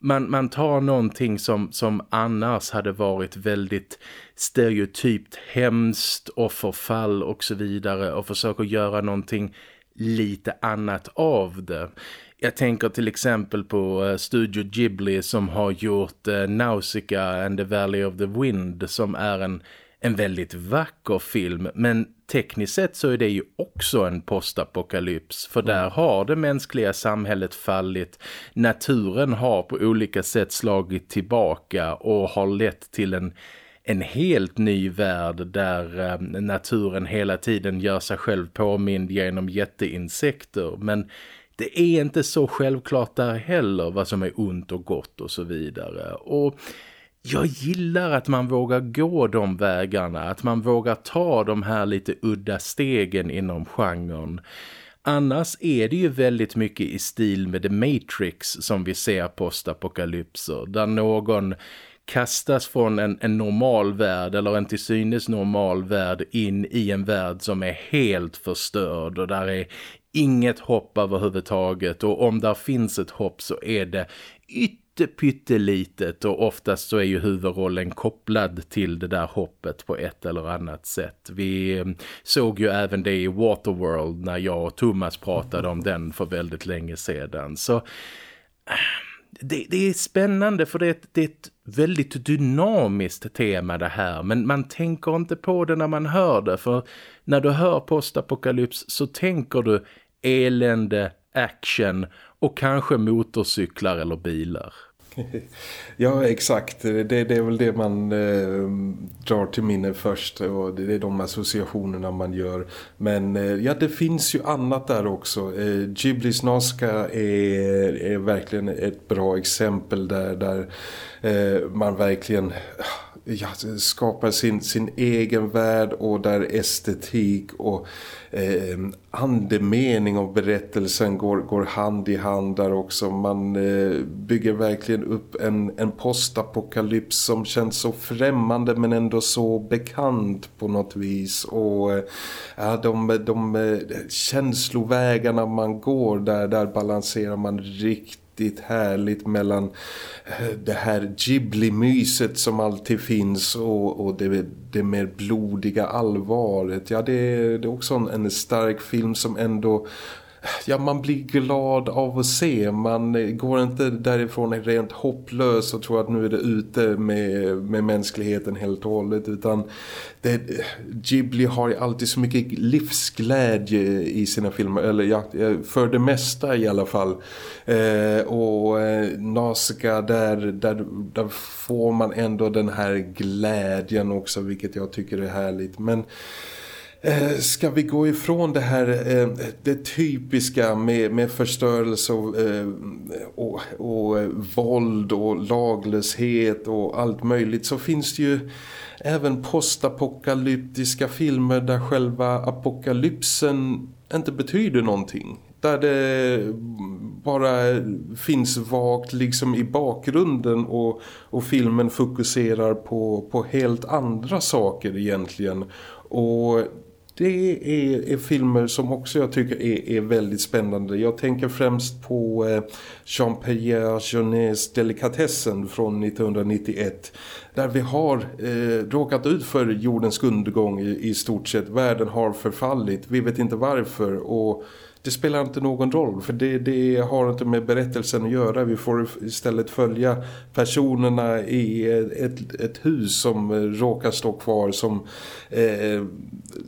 man, man tar någonting som, som annars hade varit väldigt stereotypt hemskt och förfall och så vidare och försöker göra någonting lite annat av det. Jag tänker till exempel på eh, Studio Ghibli som har gjort eh, Nausicaa and the Valley of the Wind som är en, en väldigt vacker film men tekniskt sett så är det ju också en postapokalyps för där mm. har det mänskliga samhället fallit. Naturen har på olika sätt slagit tillbaka och har lett till en en helt ny värld där eh, naturen hela tiden gör sig själv påmind genom jätteinsekter men det är inte så självklart där heller vad som är ont och gott och så vidare. Och jag gillar att man vågar gå de vägarna, att man vågar ta de här lite udda stegen inom genren. Annars är det ju väldigt mycket i stil med The Matrix som vi ser postapokalypser, där någon kastas från en, en normal värld eller en till synes normal värld in i en värld som är helt förstörd och där är inget hopp överhuvudtaget och om där finns ett hopp så är det pyttelitet och oftast så är ju huvudrollen kopplad till det där hoppet på ett eller annat sätt. Vi eh, såg ju även det i Waterworld när jag och Thomas pratade om den för väldigt länge sedan. Så eh, det, det, är spännande för det är, ett, det är ett väldigt dynamiskt tema det här. Men man tänker inte på det när man hör det. För när du hör postapokalyps så tänker du elände, action och kanske motorcyklar eller bilar. Ja, exakt. Det, det är väl det man eh, drar till minne först och det är de associationerna man gör. Men eh, ja, det finns ju annat där också. Eh, Ghiblis Nazca är, är verkligen ett bra exempel där, där eh, man verkligen ja, alltså, skapar sin, sin egen värld och där estetik och eh, andemening av berättelsen går, går hand i hand där också. Man eh, bygger verkligen upp en, en postapokalyps som känns så främmande men ändå så bekant på något vis. Och eh, de, de eh, känslovägarna man går där, där balanserar man riktigt riktigt härligt mellan eh, det här Ghibli-myset som alltid finns och, och det, det mer blodiga allvaret. Ja, det, det är också en, en stark film som ändå ja, man blir glad av att se. Man eh, går inte därifrån rent hopplös och tror att nu är det ute med, med mänskligheten helt och hållet. Utan det, Ghibli har ju alltid så mycket livsglädje i sina filmer. Eller ja, eh, för det mesta i alla fall. Eh, och eh, Nausicaa där, där, där får man ändå den här glädjen också vilket jag tycker är härligt. Men Eh, ska vi gå ifrån det här eh, det typiska med, med förstörelse och, eh, och, och våld och laglöshet och allt möjligt så finns det ju även postapokalyptiska filmer där själva apokalypsen inte betyder någonting. Där det bara finns vagt liksom i bakgrunden och, och filmen fokuserar på, på helt andra saker egentligen. Och det är, är, filmer som också jag tycker är, är, väldigt spännande. Jag tänker främst på eh, Jean-Pierre Jeunets Delikatessen från 1991 där vi har eh, råkat ut för jordens undergång i, i stort sett. Världen har förfallit, vi vet inte varför och det spelar inte någon roll för det, det, har inte med berättelsen att göra. Vi får istället följa personerna i ett, ett hus som råkar stå kvar som, eh,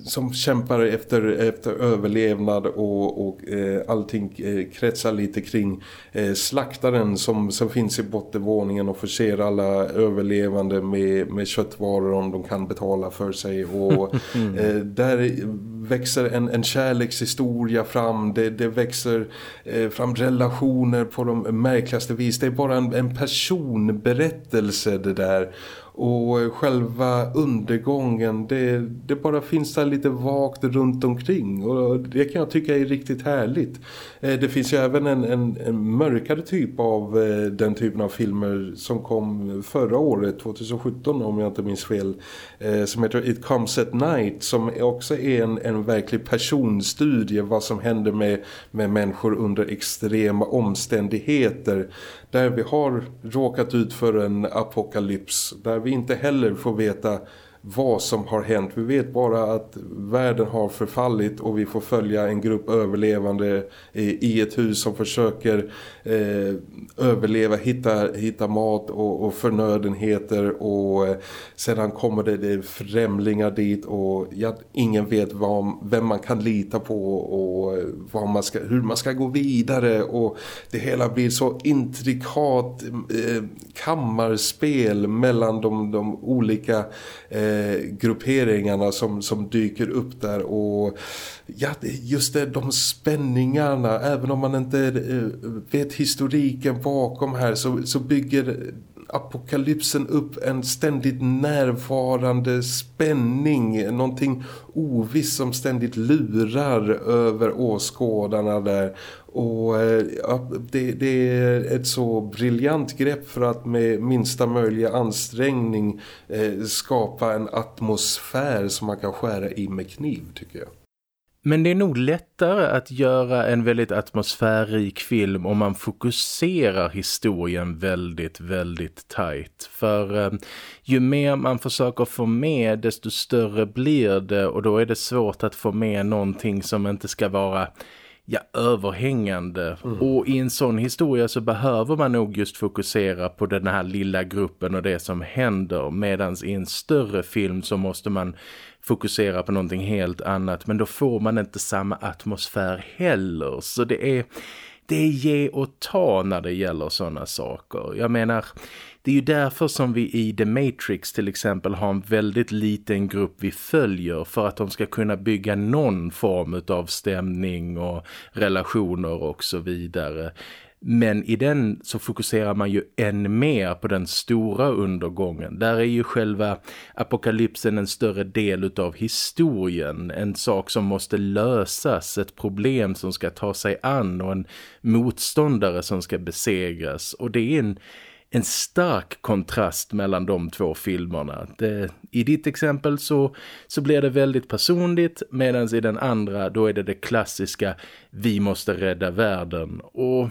som kämpar efter, efter överlevnad och, och eh, allting eh, kretsar lite kring eh, slaktaren som, som finns i bottenvåningen och förser alla överlevande med, med köttvaror om de kan betala för sig och eh, där växer en, en kärlekshistoria fram, det, det växer eh, fram relationer på de märkligaste vis. Det är bara en, en personberättelse det där och själva undergången det, det bara finns där lite vagt runt omkring och det kan jag tycka är riktigt härligt. Eh, det finns ju även en, en, en mörkare typ av eh, den typen av filmer som kom förra året, 2017 om jag inte minns fel, eh, som heter It Comes at Night som också är en, en verklig personstudie vad som händer med, med människor under extrema omständigheter där vi har råkat ut för en apokalyps där vi inte heller får veta vad som har hänt. Vi vet bara att världen har förfallit och vi får följa en grupp överlevande i ett hus som försöker eh, överleva, hitta, hitta mat och, och förnödenheter och eh, sedan kommer det, det främlingar dit och ja, ingen vet vad, vem man kan lita på och eh, vad man ska, hur man ska gå vidare och det hela blir så intrikat eh, kammarspel mellan de, de olika eh, grupperingarna som, som dyker upp där och ja, just det, de spänningarna. Även om man inte eh, vet historiken bakom här så, så bygger apokalypsen upp en ständigt närvarande spänning, någonting oviss som ständigt lurar över åskådarna där och eh, ja, det, det, är ett så briljant grepp för att med minsta möjliga ansträngning eh, skapa en atmosfär som man kan skära i med kniv tycker jag. Men det är nog lättare att göra en väldigt atmosfärrik film om man fokuserar historien väldigt, väldigt tight. För eh, ju mer man försöker få med desto större blir det och då är det svårt att få med någonting som inte ska vara ja, överhängande. Mm. Och i en sån historia så behöver man nog just fokusera på den här lilla gruppen och det som händer. Medan i en större film så måste man fokusera på någonting helt annat. Men då får man inte samma atmosfär heller. Så det är, det är ge och ta när det gäller sådana saker. Jag menar det är ju därför som vi i The Matrix till exempel har en väldigt liten grupp vi följer för att de ska kunna bygga någon form av stämning och relationer och så vidare. Men i den så fokuserar man ju än mer på den stora undergången. Där är ju själva apokalypsen en större del av historien. En sak som måste lösas, ett problem som ska ta sig an och en motståndare som ska besegras. Och det är en en stark kontrast mellan de två filmerna. Det, I ditt exempel så, så blir det väldigt personligt medan i den andra då är det det klassiska vi måste rädda världen. Och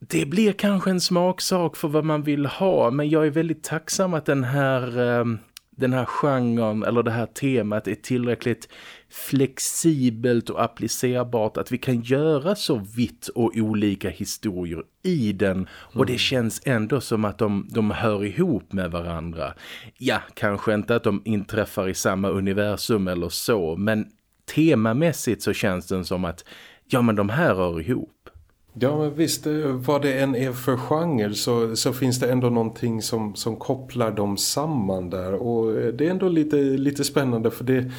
det blir kanske en smaksak för vad man vill ha men jag är väldigt tacksam att den här... Eh, den här genren eller det här temat är tillräckligt flexibelt och applicerbart att vi kan göra så vitt och olika historier i den och det mm. känns ändå som att de, de hör ihop med varandra. Ja, kanske inte att de inträffar i samma universum eller så men temamässigt så känns den som att ja men de här hör ihop. Ja men visst, eh, vad det än är för genre så, så finns det ändå någonting som, som kopplar dem samman där och eh, det är ändå lite, lite spännande för det,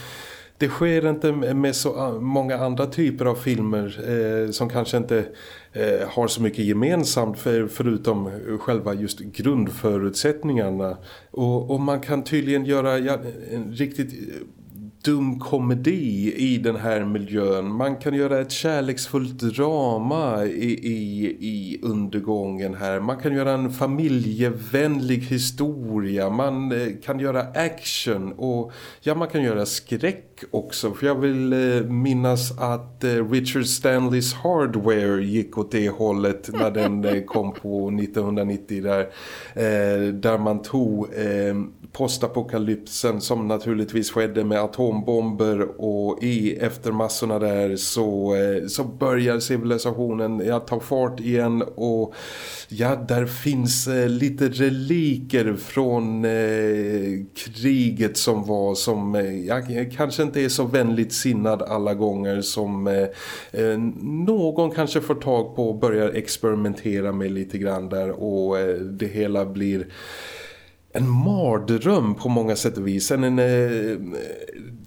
det sker inte med så ah, många andra typer av filmer eh, som kanske inte eh, har så mycket gemensamt för, förutom själva just grundförutsättningarna och, och man kan tydligen göra ja, en riktigt eh, dum komedi i den här miljön. Man kan göra ett kärleksfullt drama i, i, i undergången här. Man kan göra en familjevänlig historia. Man eh, kan göra action och ja, man kan göra skräck också. För jag vill eh, minnas att eh, Richard Stanleys Hardware gick åt det hållet när den eh, kom på 1990 där. Där man tog postapokalypsen som naturligtvis skedde med atombomber och i eftermassorna där så, så börjar civilisationen ja, ta fart igen och ja, där finns lite reliker från eh, kriget som var som ja, kanske inte är så vänligt sinnad alla gånger som eh, eh, någon kanske får tag på och börjar experimentera med lite grann där och eh, det hela blir en mardröm på många sätt och vis. En, en eh,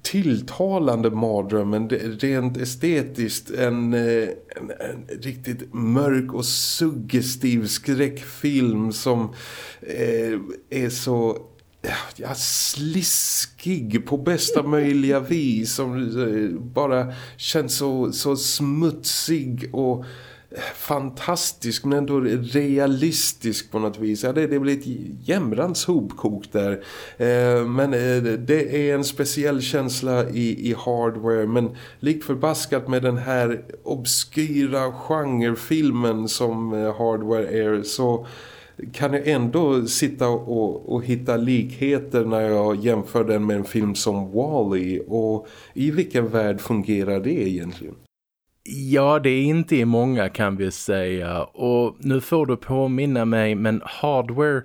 tilltalande mardröm, men rent estetiskt en, eh, en, en, riktigt mörk och suggestiv skräckfilm som eh, är så ja, sliskig på bästa möjliga vis som eh, bara känns så, så smutsig och eh, fantastisk men ändå realistisk på något vis. Ja, det, det blir ett jämrans hopkok där. Eh, men eh, det är en speciell känsla i, i hardware men likt förbaskat med den här obskyra genrefilmen som eh, hardware är så kan jag ändå sitta och, och hitta likheter när jag jämför den med en film som Wall-E och i vilken värld fungerar det egentligen? Ja, det är inte i många kan vi säga. Och nu får du påminna mig, men Hardware...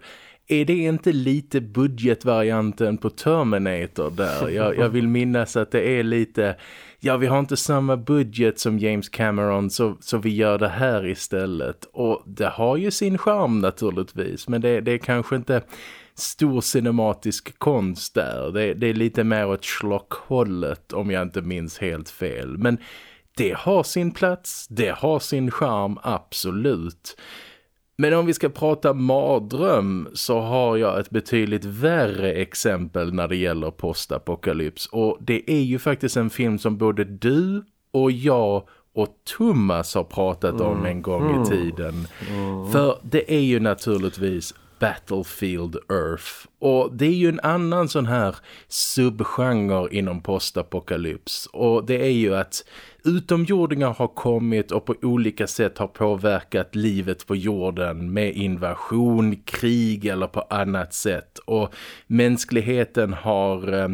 Är det inte lite budgetvarianten på Terminator där? Jag, jag, vill minnas att det är lite... Ja, vi har inte samma budget som James Cameron så, så vi gör det här istället. Och det har ju sin charm naturligtvis. Men det, det är kanske inte stor cinematisk konst där. Det, det är lite mer åt schlockhållet om jag inte minns helt fel. Men det har sin plats, det har sin charm, absolut. Men om vi ska prata mardröm så har jag ett betydligt värre exempel när det gäller postapokalyps. Och det är ju faktiskt en film som både du och jag och Thomas har pratat om en gång i mm. tiden. Mm. För det är ju naturligtvis Battlefield Earth. Och det är ju en annan sån här subgenre inom postapokalyps. Och det är ju att utomjordingar har kommit och på olika sätt har påverkat livet på jorden med invasion, krig eller på annat sätt. Och mänskligheten har eh,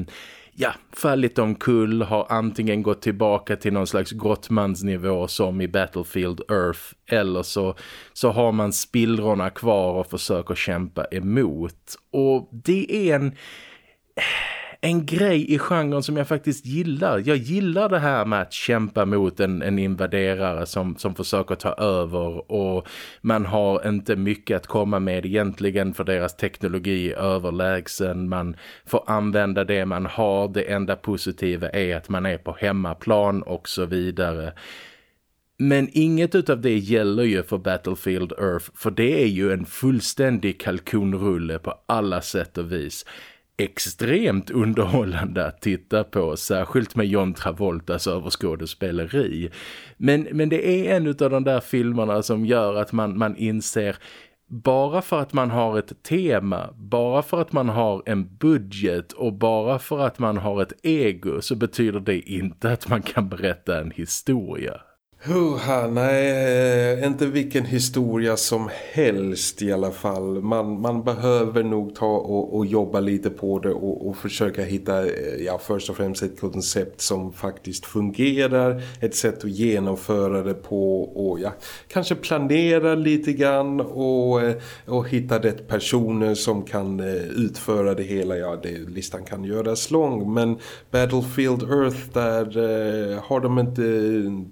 ja, fallit omkull, har antingen gått tillbaka till någon slags grottmansnivå som i Battlefield Earth eller så, så har man spillrorna kvar och försöker kämpa emot. Och det är en eh, en grej i genren som jag faktiskt gillar. Jag gillar det här med att kämpa mot en, en invaderare som, som försöker ta över och man har inte mycket att komma med egentligen för deras teknologi är överlägsen. Man får använda det man har. Det enda positiva är att man är på hemmaplan och så vidare. Men inget av det gäller ju för Battlefield Earth för det är ju en fullständig kalkonrulle på alla sätt och vis extremt underhållande att titta på, särskilt med John Travoltas överskådespeleri. Men, men det är en av de där filmerna som gör att man, man inser bara för att man har ett tema, bara för att man har en budget och bara för att man har ett ego så betyder det inte att man kan berätta en historia. Huha, nej, eh, inte vilken historia som helst i alla fall. Man, man behöver nog ta och, och jobba lite på det och, och, försöka hitta, eh, ja först och främst ett koncept som faktiskt fungerar. Ett sätt att genomföra det på och ja, kanske planera lite grann och, eh, och hitta rätt personer som kan utföra det hela. Ja, det, listan kan göras lång men Battlefield Earth där har de inte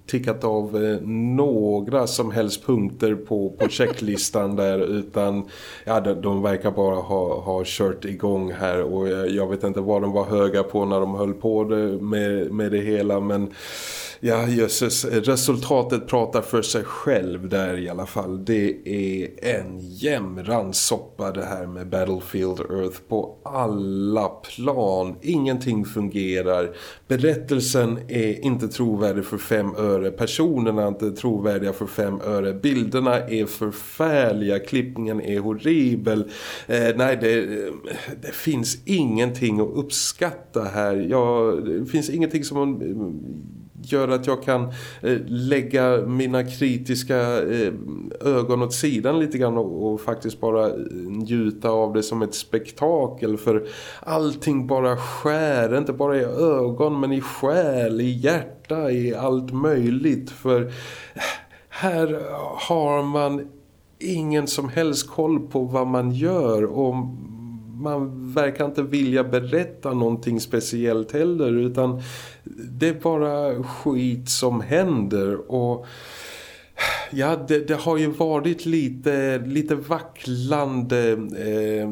tickat av av eh, några som helst punkter på, på checklistan där utan ja, de, de verkar bara ha, ha kört igång här och jag, jag vet inte vad de var höga på när de höll på det med, med det hela men Ja, jösses. Resultatet pratar för sig själv där i alla fall. Det är en jämran soppa det här med Battlefield Earth på alla plan. Ingenting fungerar. Berättelsen är inte trovärdig för fem öre. Personerna är inte trovärdiga för fem öre. Bilderna är förfärliga. Klippningen är horribel. Eh, nej, det, det finns ingenting att uppskatta här. Ja, det finns ingenting som gör att jag kan eh, lägga mina kritiska eh, ögon åt sidan lite grann och, och, faktiskt bara eh, njuta av det som ett spektakel. För allting bara skär, inte bara i ögon men i själ, i hjärta, i allt möjligt. För här har man ingen som helst koll på vad man gör och man verkar inte vilja berätta någonting speciellt heller utan det är bara skit som händer. Och Ja, det, det, har ju varit lite, lite vacklande eh,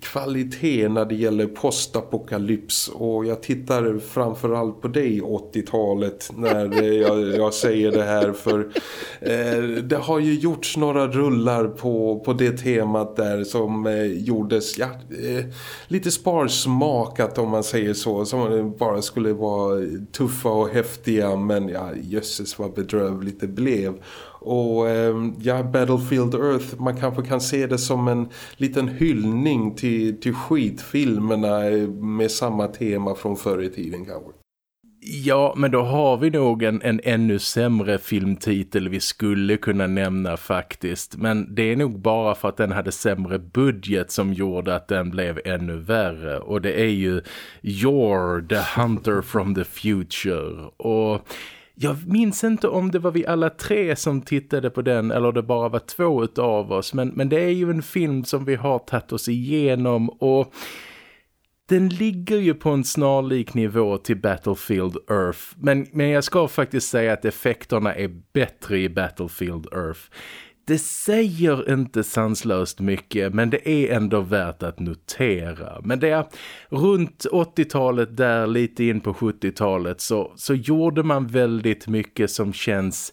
kvalitet när det gäller postapokalyps. Och jag tittar framförallt på dig 80-talet när eh, jag, jag, säger det här. För eh, det har ju gjorts några rullar på, på det temat där som eh, gjordes ja, eh, lite sparsmakat om man säger så. Som bara skulle vara tuffa och häftiga men ja, jösses vad bedrövligt det blev och ehm, ja, Battlefield Earth, man kanske kan se det som en liten hyllning till, till skitfilmerna eh, med samma tema från förr i tiden kanske. Ja, men då har vi nog en, en ännu sämre filmtitel vi skulle kunna nämna faktiskt. Men det är nog bara för att den hade sämre budget som gjorde att den blev ännu värre. Och det är ju You're the Hunter from the Future. Och jag minns inte om det var vi alla tre som tittade på den eller det bara var två av oss. Men, men det är ju en film som vi har tagit oss igenom och den ligger ju på en snarlik nivå till Battlefield Earth. Men, men jag ska faktiskt säga att effekterna är bättre i Battlefield Earth. Det säger inte sanslöst mycket men det är ändå värt att notera. Men det är runt 80-talet där lite in på 70-talet så, så gjorde man väldigt mycket som känns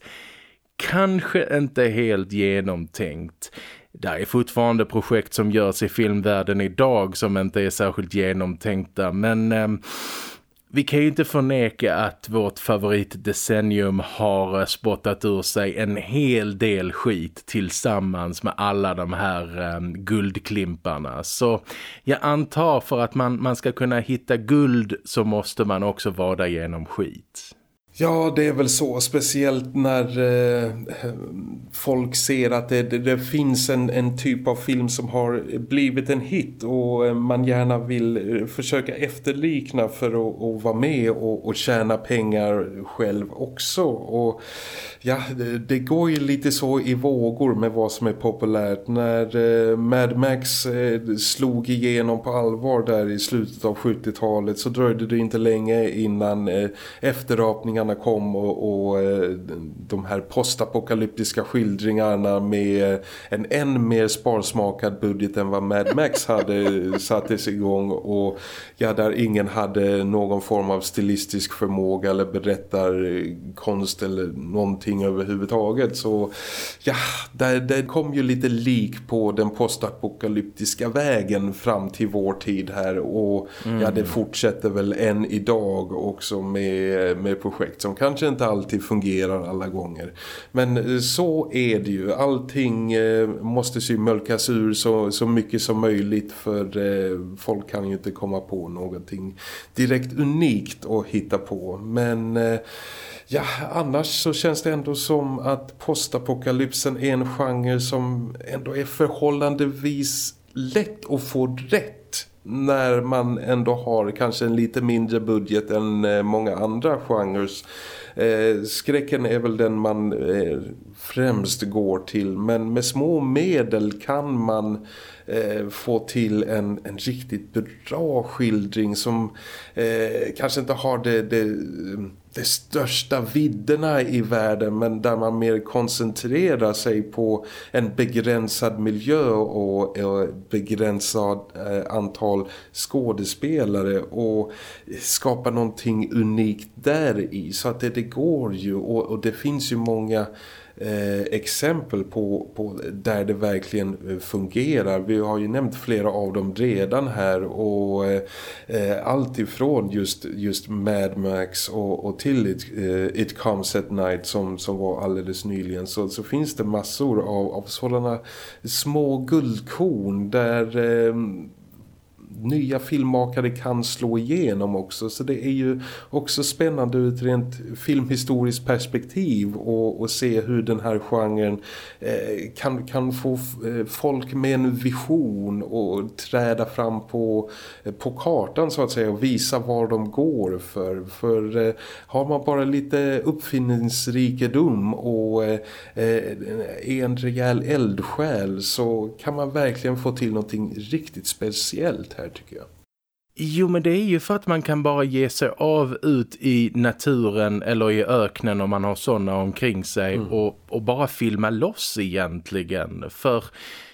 kanske inte helt genomtänkt. Det är fortfarande projekt som görs i filmvärlden idag som inte är särskilt genomtänkta men... Eh, vi kan ju inte förneka att vårt favoritdecennium har eh, spottat ur sig en hel del skit tillsammans med alla de här um, guldklimparna. Så jag antar för att man, man ska kunna hitta guld så måste man också vada genom skit. Ja, det är väl så. Speciellt när eh, folk ser att det, det, det, finns en, en typ av film som har blivit en hit och eh, man gärna vill eh, försöka efterlikna för att, att vara med och, och tjäna pengar själv också. Och ja, det, det, går ju lite så i vågor med vad som är populärt. När eh, Mad Max eh, slog igenom på allvar där i slutet av 70-talet så dröjde det inte länge innan eh, efterapningarna kom och, och eh, de här postapokalyptiska skildringarna med en än mer sparsmakad budget än vad Mad Max hade sattes igång. Och ja, där ingen hade någon form av stilistisk förmåga eller berättarkonst eller någonting överhuvudtaget. Så ja, det, det kom ju lite lik på den postapokalyptiska vägen fram till vår tid här. Och mm. ja, det fortsätter väl än idag också med, med projekt projekt som kanske inte alltid fungerar alla gånger. Men eh, så är det ju. Allting eh, måste ju mölkas ur så, så mycket som möjligt för eh, folk kan ju inte komma på någonting direkt unikt att hitta på. Men... Ja, annars så känns det ändå som att postapokalypsen är en genre som ändå är förhållandevis lätt att få rätt när man ändå har kanske en lite mindre budget än eh, många andra genrer. Eh, skräcken är väl den man eh, främst går till men med små medel kan man eh, få till en, en riktigt bra skildring som eh, kanske inte har det, det de största vidderna i världen men där man mer koncentrerar sig på en begränsad miljö och, eh, ett begränsat eh, antal skådespelare och skapa någonting unikt där i. Så att det, det går ju och, och det finns ju många eh, exempel på, på där det verkligen eh, fungerar. Vi har ju nämnt flera av dem redan här och eh, eh, allt ifrån just, just Mad Max och, och till It, eh, It Comes at Night som, som var alldeles nyligen så, så finns det massor av, av sådana små guldkorn där eh, nya filmmakare kan slå igenom också. Så det är ju också spännande ur ett rent filmhistoriskt perspektiv och, och se hur den här genren eh, kan, kan få eh, folk med en vision och träda fram på, eh, på kartan så att säga och visa var de går för. För eh, har man bara lite uppfinningsrikedom och eh, eh en rejäl eldsjäl så kan man verkligen få till någonting riktigt speciellt här tycker jag. Jo men det är ju för att man kan bara ge sig av ut i naturen eller i öknen om man har sådana omkring sig mm. och, och bara filma loss egentligen. För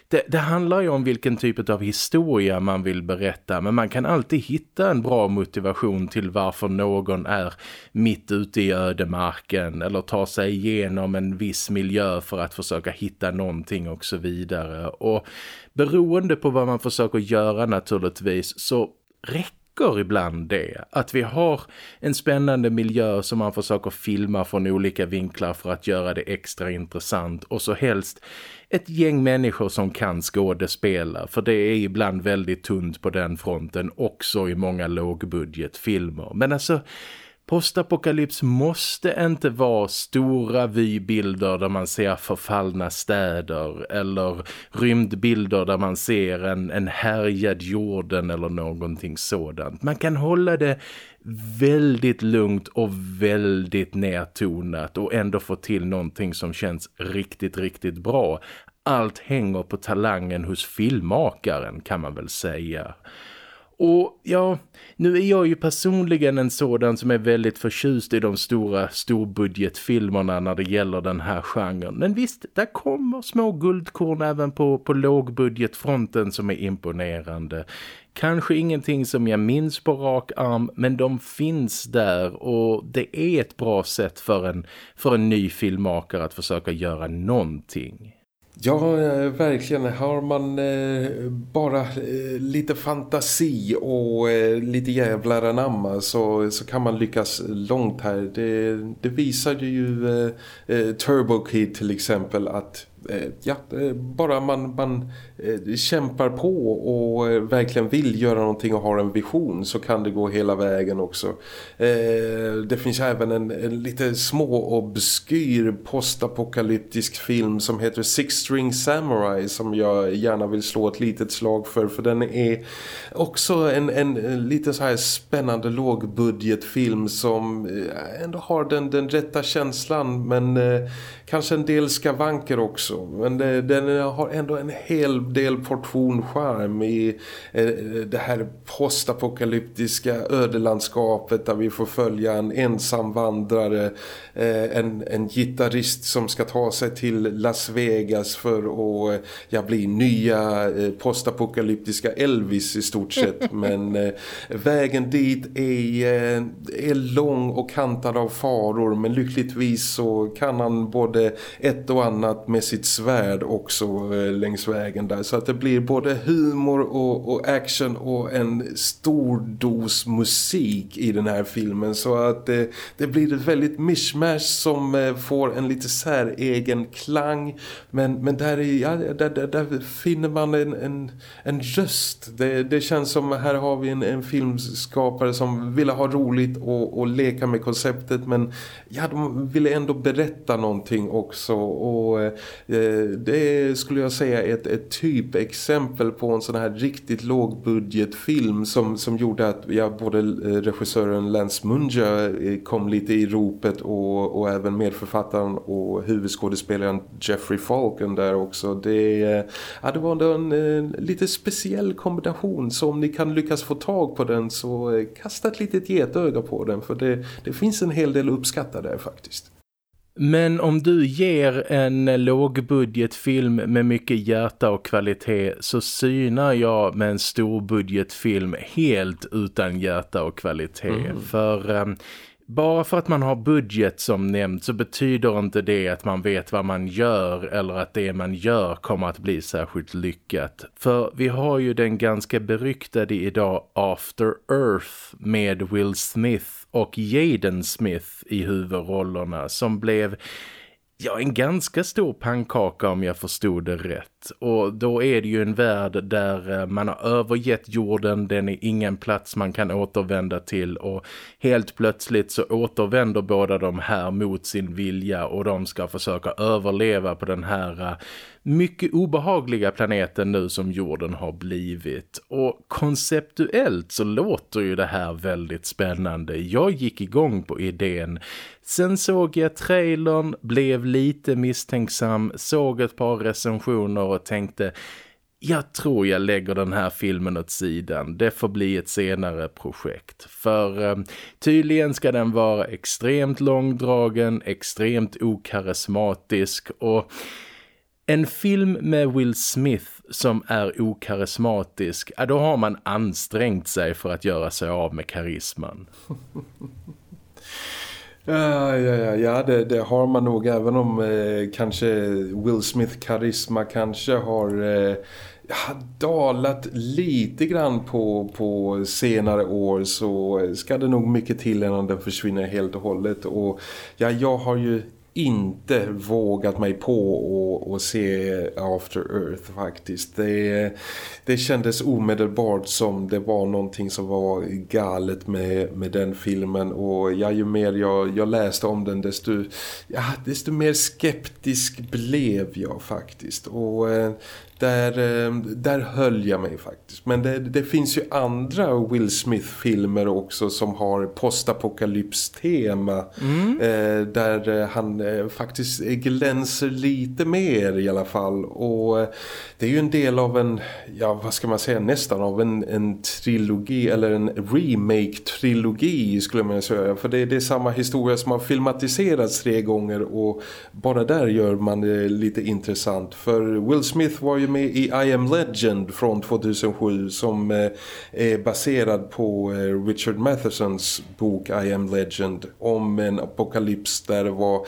det, det, handlar ju om vilken typ av historia man vill berätta men man kan alltid hitta en bra motivation till varför någon är mitt ute i ödemarken eller tar sig igenom en viss miljö för att försöka hitta någonting och så vidare. Och beroende på vad man försöker göra naturligtvis så räcker ibland det. Att vi har en spännande miljö som man försöker filma från olika vinklar för att göra det extra intressant och så helst ett gäng människor som kan skådespela för det är ibland väldigt tunt på den fronten också i många lågbudgetfilmer. Men alltså Postapokalyps måste inte vara stora vybilder där man ser förfallna städer eller rymdbilder där man ser en, en härjad jorden eller någonting sådant. Man kan hålla det väldigt lugnt och väldigt nedtonat och ändå få till någonting som känns riktigt, riktigt bra. Allt hänger på talangen hos filmmakaren kan man väl säga. Och ja, nu är jag ju personligen en sådan som är väldigt förtjust i de stora storbudgetfilmerna när det gäller den här genren. Men visst, där kommer små guldkorn även på, på lågbudgetfronten som är imponerande. Kanske ingenting som jag minns på rak arm men de finns där och det är ett bra sätt för en, för en ny filmmakare att försöka göra någonting. Ja, eh, verkligen. Har man eh, bara eh, lite fantasi och eh, lite jävlar anamma så, så kan man lyckas långt här. Det, det visade ju eh, eh, Turbo Kid till exempel att Eh, ja, eh, bara man, man eh, kämpar på och verkligen vill göra någonting och har en vision så kan det gå hela vägen också. Det finns även en, en lite små obskyr postapokalyptisk film som heter Six String Samurai som jag gärna vill slå ett litet slag för för den är också en, en lite så här spännande lågbudgetfilm som ändå har den, den rätta känslan men kanske en del skavanker också. Men det, den har ändå en hel del portion charm i eh, det här postapokalyptiska ödelandskapet där vi får följa en ensam vandrare, eh, en, en gitarrist som ska ta sig till Las Vegas för att eh, ja, bli nya eh, postapokalyptiska Elvis i stort sett. Men eh, vägen dit är, eh, är lång och kantad av faror men lyckligtvis så kan han både ett och annat med sitt svärd också eh, längs vägen där. Så att det blir både humor och, och action och en stor dos musik i den här filmen. Så att det, det blir ett väldigt mishmash som eh, får en lite säregen klang. Men, men där, är, ja, där, där, där finner man en, en, en röst. Det, det känns som här har vi en, en filmskapare som ville ha roligt och, och leka med konceptet. Men ja, de ville ändå berätta någonting också. Och Eh, det skulle jag säga är ett, ett typexempel på en sån här riktigt lågbudgetfilm som, som gjorde att ja, både eh, regissören Lance Munja eh, kom lite i ropet och, och även medförfattaren och huvudskådespelaren Jeffrey Falken där också. Det, ja, det var en, en lite speciell kombination så om ni kan lyckas få tag på den så kasta ett litet getöga på den för det, det finns en hel del uppskatta där faktiskt. Men om du ger en lågbudgetfilm med mycket hjärta och kvalitet så synar jag med en storbudgetfilm helt utan hjärta och kvalitet. Mm. För um, bara för att man har budget som nämnt så betyder inte det att man vet vad man gör eller att det man gör kommer att bli särskilt lyckat. För vi har ju den ganska beryktade idag After Earth med Will Smith och Jaden Smith i huvudrollerna som blev Ja, en ganska stor pannkaka om jag förstod det rätt. Och då är det ju en värld där eh, man har övergett jorden, den är ingen plats man kan återvända till och helt plötsligt så återvänder båda de här mot sin vilja och de ska försöka överleva på den här eh, mycket obehagliga planeten nu som jorden har blivit. Och konceptuellt så låter ju det här väldigt spännande. Jag gick igång på idén. Sen såg jag trailern, blev lite misstänksam, såg ett par recensioner och tänkte jag tror jag lägger den här filmen åt sidan. Det får bli ett senare projekt. För eh, tydligen ska den vara extremt långdragen, extremt okarismatisk och en film med Will Smith som är okarismatisk, ja, då har man ansträngt sig för att göra sig av med karisman. Ja, ja, ja, ja det, det, har man nog även om eh, kanske Will Smith karisma kanske har eh, dalat lite grann på, på senare år så ska det nog mycket till innan den försvinner helt och hållet. Och ja, jag har ju inte vågat mig på att se After Earth faktiskt. Det, det kändes omedelbart som det var någonting som var galet med, med den filmen och ja, ju mer jag, jag läste om den desto, ja, desto mer skeptisk blev jag faktiskt och eh, där, eh, där höll jag mig faktiskt. Men det, det finns ju andra Will Smith-filmer också som har postapokalyps-tema. Mm. Eh, där eh, han faktiskt glänser lite mer i alla fall. Och det är ju en del av en, ja vad ska man säga, nästan av en, en trilogi eller en remake-trilogi skulle man säga. För det, det är samma historia som har filmatiserats tre gånger och bara där gör man det lite intressant. För Will Smith var ju med i I Am Legend från 2007 som eh, är baserad på eh, Richard Mathesons bok I Am Legend om en apokalyps där det var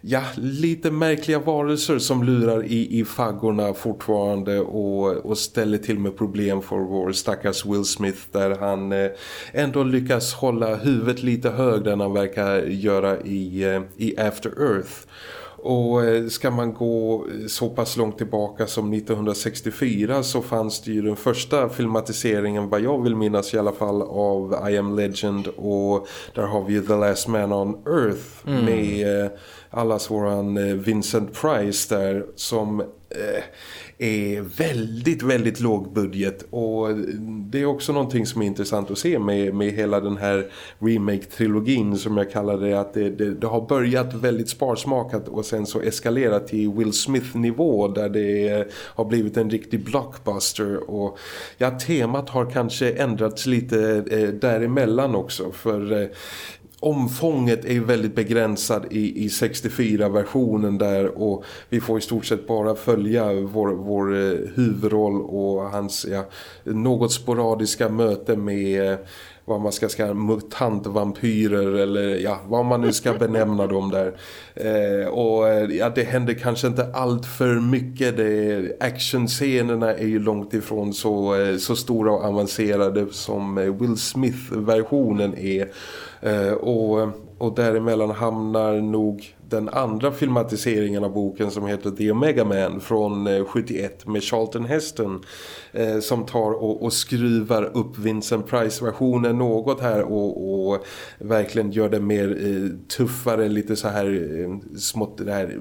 ja, lite märkliga varelser som lurar i, i faggorna fortfarande och, och ställer till med problem för vår stackars Will Smith där han eh, ändå lyckas hålla huvudet lite högre än han verkar göra i, eh, i After Earth. Och eh, ska man gå så pass långt tillbaka som 1964 så fanns det ju den första filmatiseringen, vad jag vill minnas i alla fall, av I Am Legend och där har vi The Last Man on Earth mm. med eh, allas våran eh, Vincent Price där som eh, är väldigt, väldigt låg budget. Och eh, det är också någonting som är intressant att se med, med hela den här remake-trilogin som jag kallar det att det, det, det, har börjat väldigt sparsmakat och sen så eskalerat till Will Smith-nivå där det har blivit en riktig blockbuster. Och ja, temat har kanske ändrats lite eh, däremellan också. För eh, omfånget är väldigt begränsad i, i 64-versionen där och vi får i stort sett bara följa vår, vår eh, huvudroll och hans ja, något sporadiska möte med eh, vad man ska säga, mutantvampyrer eller ja, vad man nu ska benämna dem där. Eh, och eh, ja, det händer kanske inte allt för mycket. Det, actionscenerna är ju långt ifrån så, så stora och avancerade som Will Smith-versionen är. Eh, och, och däremellan hamnar nog den andra filmatiseringen av boken som heter The Omega Man från eh, 71 med Charlton Heston eh, som tar och, och skruvar upp Vincent Price-versionen något här och, och verkligen gör det mer eh, tuffare, lite så här eh, smått det här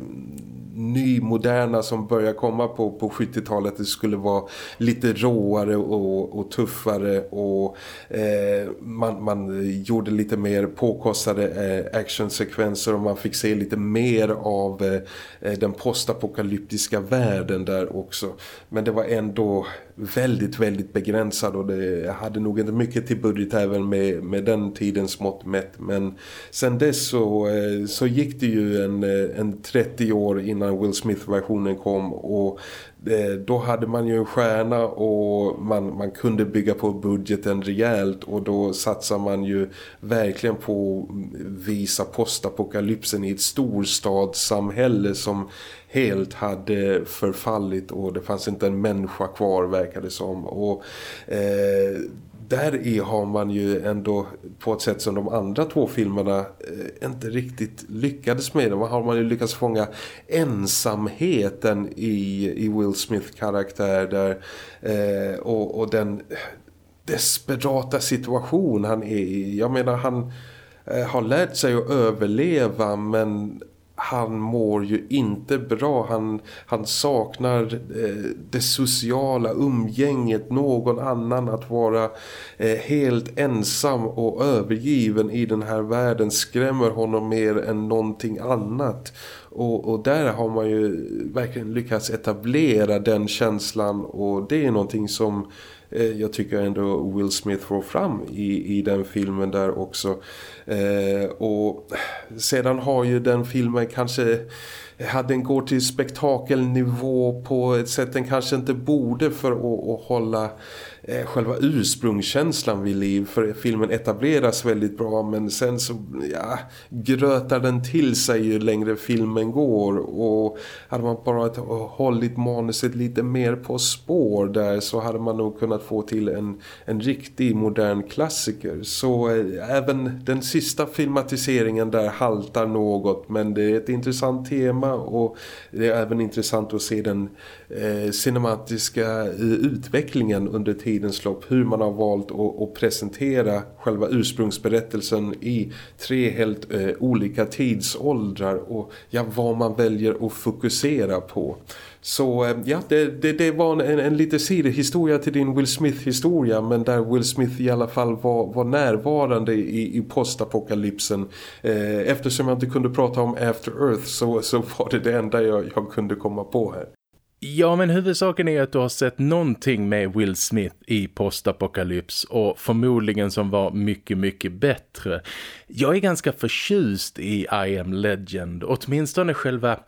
nymoderna som börjar komma på, på 70-talet det skulle vara lite råare och, och tuffare och eh, man, man gjorde lite mer påkostade eh, actionsekvenser och man fick se lite mer av eh, den postapokalyptiska världen där också. Men det var ändå väldigt, väldigt begränsad och det hade nog inte mycket till budget även med, med den tidens mått mätt. Men sen dess så, eh, så gick det ju en, eh, en 30 år innan Will Smith-versionen kom och Eh, då hade man ju en stjärna och man, man kunde bygga på budgeten rejält och då satsar man ju verkligen på att visa postapokalypsen i ett storstadssamhälle som helt hade förfallit och det fanns inte en människa kvar verkade som. Och eh, där i har man ju ändå på ett sätt som de andra två filmerna eh, inte riktigt lyckades med. Man har man ju lyckats fånga ensamheten i, i Will Smith karaktär där eh, och, och den desperata situation han är i. Jag menar han eh, har lärt sig att överleva men han mår ju inte bra. Han, han saknar eh, det sociala umgänget, någon annan att vara eh, helt ensam och övergiven i den här världen skrämmer honom mer än någonting annat. Och, och, där har man ju verkligen lyckats etablera den känslan och det är någonting som eh, jag tycker ändå Will Smith får fram i, i den filmen där också. Eh, och sedan har ju den filmen kanske hade den går till spektakelnivå på ett sätt den kanske inte borde för att, att hålla eh, själva ursprungskänslan vid liv för filmen etableras väldigt bra men sen så ja, grötar den till sig ju längre filmen går. Och hade man bara hållit manuset lite mer på spår där så hade man nog kunnat få till en, en riktig modern klassiker. Så eh, även den sista filmatiseringen där haltar något men det är ett intressant tema och det är även intressant att se den eh, cinematiska eh, utvecklingen under tidens lopp. Hur man har valt att, att presentera själva ursprungsberättelsen i tre helt eh, olika tidsåldrar och ja, vad man väljer att fokusera på. Så eh, ja, det, det, det var en, en lite sidohistoria till din Will Smith-historia men där Will Smith i alla fall var, var närvarande i, i postapokalypsen. Eh, eftersom jag inte kunde prata om After Earth så, så var det det enda jag, jag kunde komma på här. Ja, men huvudsaken är att du har sett någonting med Will Smith i postapokalyps och förmodligen som var mycket, mycket bättre. Jag är ganska förtjust i I Am Legend, åtminstone själva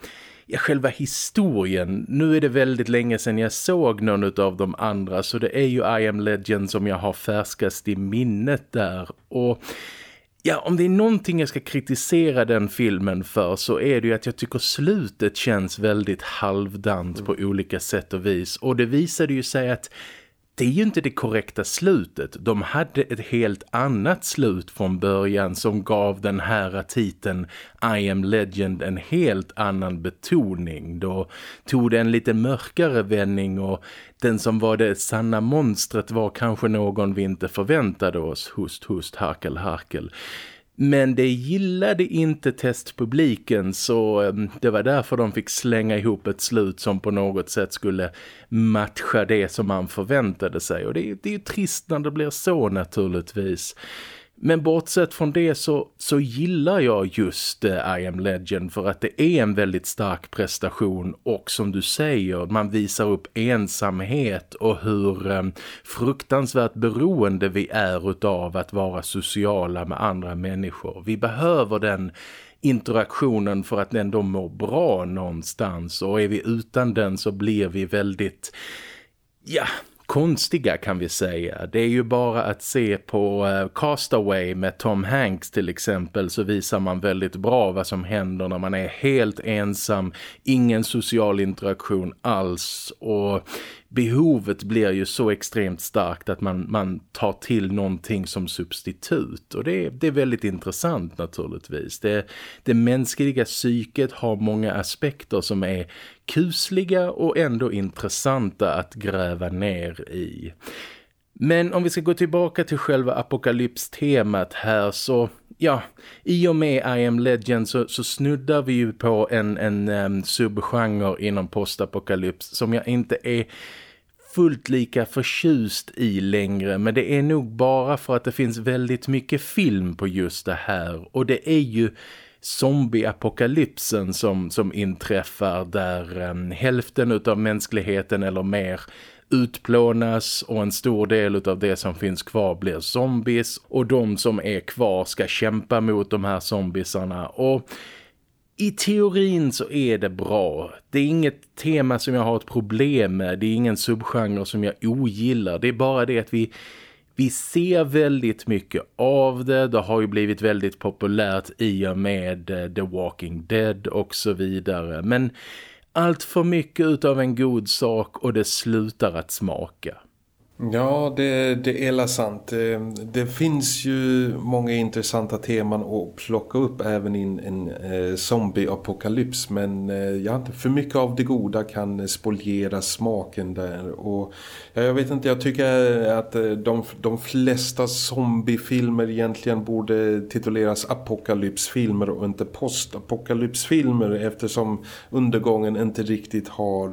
ja, själva historien. Nu är det väldigt länge sedan jag såg någon av de andra så det är ju I Am Legend som jag har färskast i minnet där. Och ja, om det är någonting jag ska kritisera den filmen för så är det ju att jag tycker slutet känns väldigt halvdant på olika sätt och vis. Och det visade ju sig att det är ju inte det korrekta slutet. De hade ett helt annat slut från början som gav den här titeln I am legend en helt annan betoning. Då tog det en lite mörkare vändning och den som var det sanna monstret var kanske någon vi inte förväntade oss. Hust, hust, harkel, harkel. Men det gillade inte testpubliken så eh, det var därför de fick slänga ihop ett slut som på något sätt skulle matcha det som man förväntade sig. Och det, det är ju trist när det blir så naturligtvis. Men bortsett från det så, så gillar jag just eh, I am Legend för att det är en väldigt stark prestation och som du säger, man visar upp ensamhet och hur eh, fruktansvärt beroende vi är utav att vara sociala med andra människor. Vi behöver den interaktionen för att ändå må bra någonstans och är vi utan den så blir vi väldigt, ja, konstiga kan vi säga. Det är ju bara att se på uh, Castaway med Tom Hanks till exempel så visar man väldigt bra vad som händer när man är helt ensam, ingen social interaktion alls och behovet blir ju så extremt starkt att man, man tar till någonting som substitut och det, det är väldigt intressant naturligtvis. Det, det mänskliga psyket har många aspekter som är kusliga och ändå intressanta att gräva ner i. Men om vi ska gå tillbaka till själva apokalypstemat här så, ja, i och med I am Legend så, så snuddar vi ju på en, en um, subgenre inom postapokalyps som jag inte är fullt lika förtjust i längre men det är nog bara för att det finns väldigt mycket film på just det här. Och det är ju zombieapokalypsen som, som inträffar där um, hälften av mänskligheten eller mer utplånas och en stor del av det som finns kvar blir zombies. Och de som är kvar ska kämpa mot de här zombiesarna. Och i teorin så är det bra. Det är inget tema som jag har ett problem med. Det är ingen subgenre som jag ogillar. Det är bara det att vi, vi ser väldigt mycket av det. Det har ju blivit väldigt populärt i och med eh, The Walking Dead och så vidare. Men allt för mycket av en god sak och det slutar att smaka. Ja, det, det är sant. Det, det, finns ju många intressanta teman att plocka upp även i en en zombie-apokalyps. Men eh, ja, för mycket av det goda kan spoliera smaken där. Och ja, jag vet inte, jag tycker att de, de flesta zombiefilmer egentligen borde tituleras apokalypsfilmer och inte postapokalypsfilmer eftersom undergången inte riktigt har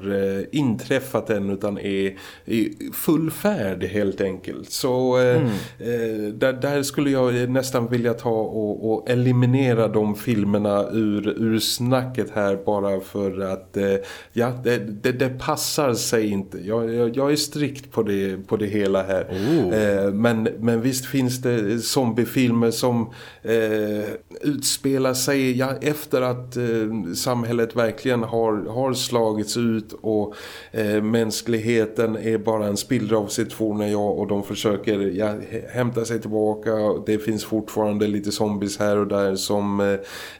inträffat än utan är i full färd värld helt enkelt. Så eh, mm. eh, där, där, skulle jag nästan vilja ta och, och, eliminera de filmerna ur, ur snacket här bara för att eh, ja, det, det, det, passar sig inte. Jag, jag, jag, är strikt på det, på det hela här. Oh. men, men visst finns det zombiefilmer som eh, utspelar sig ja, efter att eh, samhället verkligen har, har slagits ut och eh, mänskligheten är bara en spillra av sitt forna jag och de försöker ja, hämta sig tillbaka. Det finns fortfarande lite zombies här och där som eh,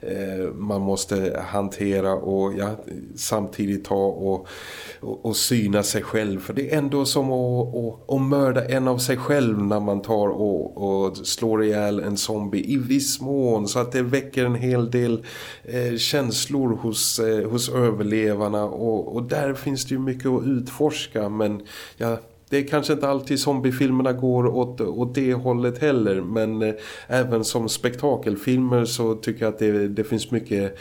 eh, man måste hantera och ja, samtidigt ta och, och, och, syna sig själv. För det är ändå som att, att, att mörda en av sig själv när man tar och, och slår ihjäl en zombie i viss mån så att det väcker en hel del eh, känslor hos, eh, hos överlevarna och, och där finns det ju mycket att utforska men ja, det är kanske inte alltid zombiefilmerna går åt, åt det hållet heller men eh, även som spektakelfilmer så tycker jag att det, det finns mycket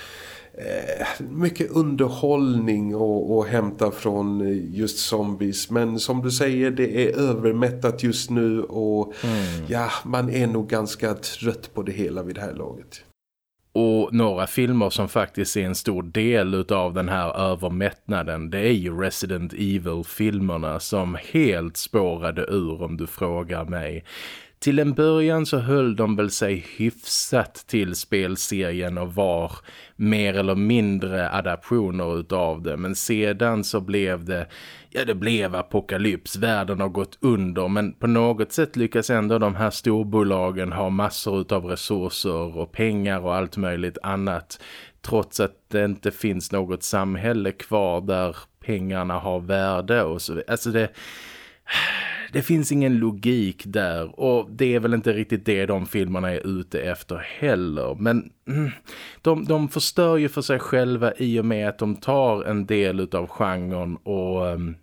eh, mycket underhållning och, och hämta från just zombies men som du säger det är övermättat just nu och mm. ja man är nog ganska trött på det hela vid det här laget. Och några filmer som faktiskt är en stor del av den här övermättnaden det är ju Resident Evil-filmerna som helt spårade ur om du frågar mig. Till en början så höll de väl sig hyfsat till spelserien och var mer eller mindre adaptioner utav det. Men sedan så blev det, ja det blev apokalyps, världen har gått under. Men på något sätt lyckas ändå de här storbolagen ha massor utav resurser och pengar och allt möjligt annat. Trots att det inte finns något samhälle kvar där pengarna har värde och så Alltså det det finns ingen logik där och det är väl inte riktigt det de filmerna är ute efter heller. Men mm, de, de förstör ju för sig själva i och med att de tar en del av genren och... Ehm,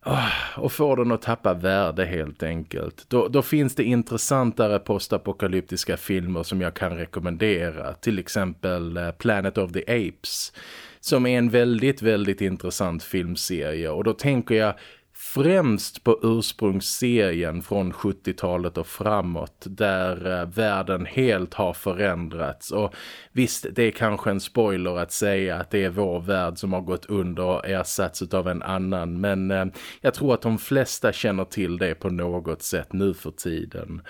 ah, och får den att tappa värde helt enkelt. Då, då, finns det intressantare postapokalyptiska filmer som jag kan rekommendera. Till exempel eh, Planet of the Apes. Som är en väldigt, väldigt intressant filmserie. Och då tänker jag främst på ursprungsserien från 70-talet och framåt där eh, världen helt har förändrats och visst det är kanske en spoiler att säga att det är vår värld som har gått under och ersatts av en annan men eh, jag tror att de flesta känner till det på något sätt nu för tiden.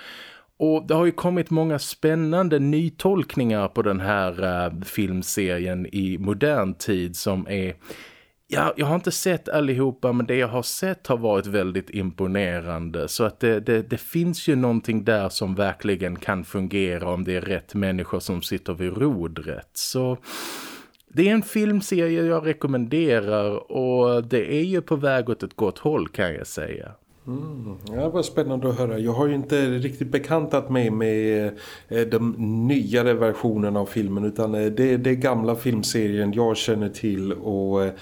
Och det har ju kommit många spännande nytolkningar på den här uh, filmserien i modern tid som är Ja, jag har inte sett allihopa men det jag har sett har varit väldigt imponerande. Så att det, det, det, finns ju någonting där som verkligen kan fungera om det är rätt människor som sitter vid rodret. Så det är en filmserie jag rekommenderar och det är ju på väg åt ett gott håll kan jag säga. Mm, ja, vad spännande att höra. Jag har ju inte riktigt bekantat mig med eh, de nyare versionerna av filmen utan eh, det är den gamla filmserien jag känner till och eh,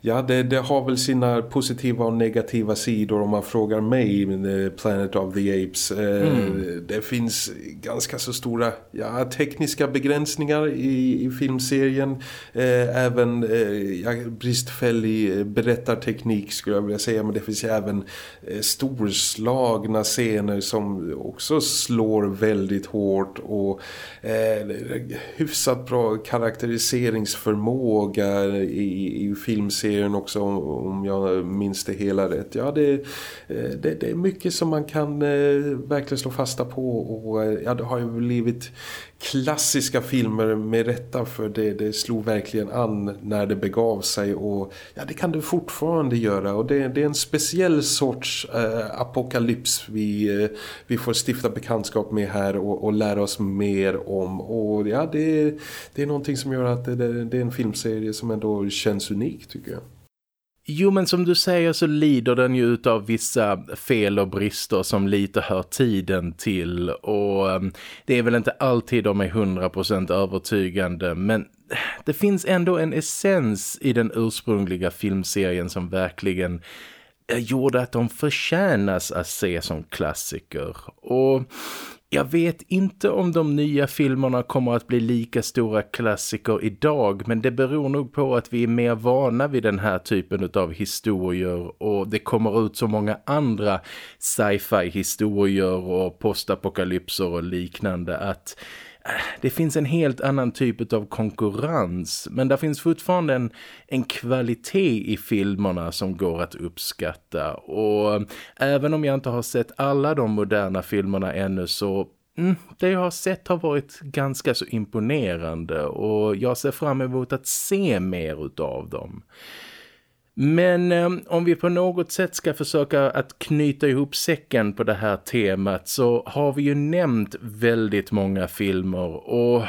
Ja, det, det, har väl sina positiva och negativa sidor om man frågar mig med Planet of the Apes. Eh, mm. Det finns ganska så stora ja, tekniska begränsningar i, i filmserien. Eh, även eh, ja, bristfällig berättarteknik skulle jag vilja säga. Men det finns även storslagna scener som också slår väldigt hårt. Och eh, hyfsat bra karaktäriseringsförmåga i, i filmserien serien också om jag minns det hela rätt. Ja, det, eh, det, det är mycket som man kan eh, verkligen slå fasta på och eh, ja, det har ju blivit klassiska filmer med rätta för det, det slog verkligen an när det begav sig och ja, det kan det fortfarande göra och det, det är en speciell sorts eh, apokalyps vi, eh, vi får stifta bekantskap med här och, och lära oss mer om och ja, det, det är någonting som gör att det, det är en filmserie som ändå känns unik tycker jag. Jo men som du säger så lider den ju av vissa fel och brister som lite hör tiden till. Och ehm, det är väl inte alltid de är 100% övertygande men det finns ändå en essens i den ursprungliga filmserien som verkligen eh, gjorde att de förtjänas att se som klassiker. Och jag vet inte om de nya filmerna kommer att bli lika stora klassiker idag men det beror nog på att vi är mer vana vid den här typen av historier och det kommer ut så många andra sci-fi historier och postapokalypser och liknande att det finns en helt annan typ av konkurrens men det finns fortfarande en, en kvalitet i filmerna som går att uppskatta och mm, även om jag inte har sett alla de moderna filmerna ännu så mm, det jag har sett har varit ganska så imponerande och jag ser fram emot att se mer utav dem. Men eh, om vi på något sätt ska försöka att knyta ihop säcken på det här temat så har vi ju nämnt väldigt många filmer och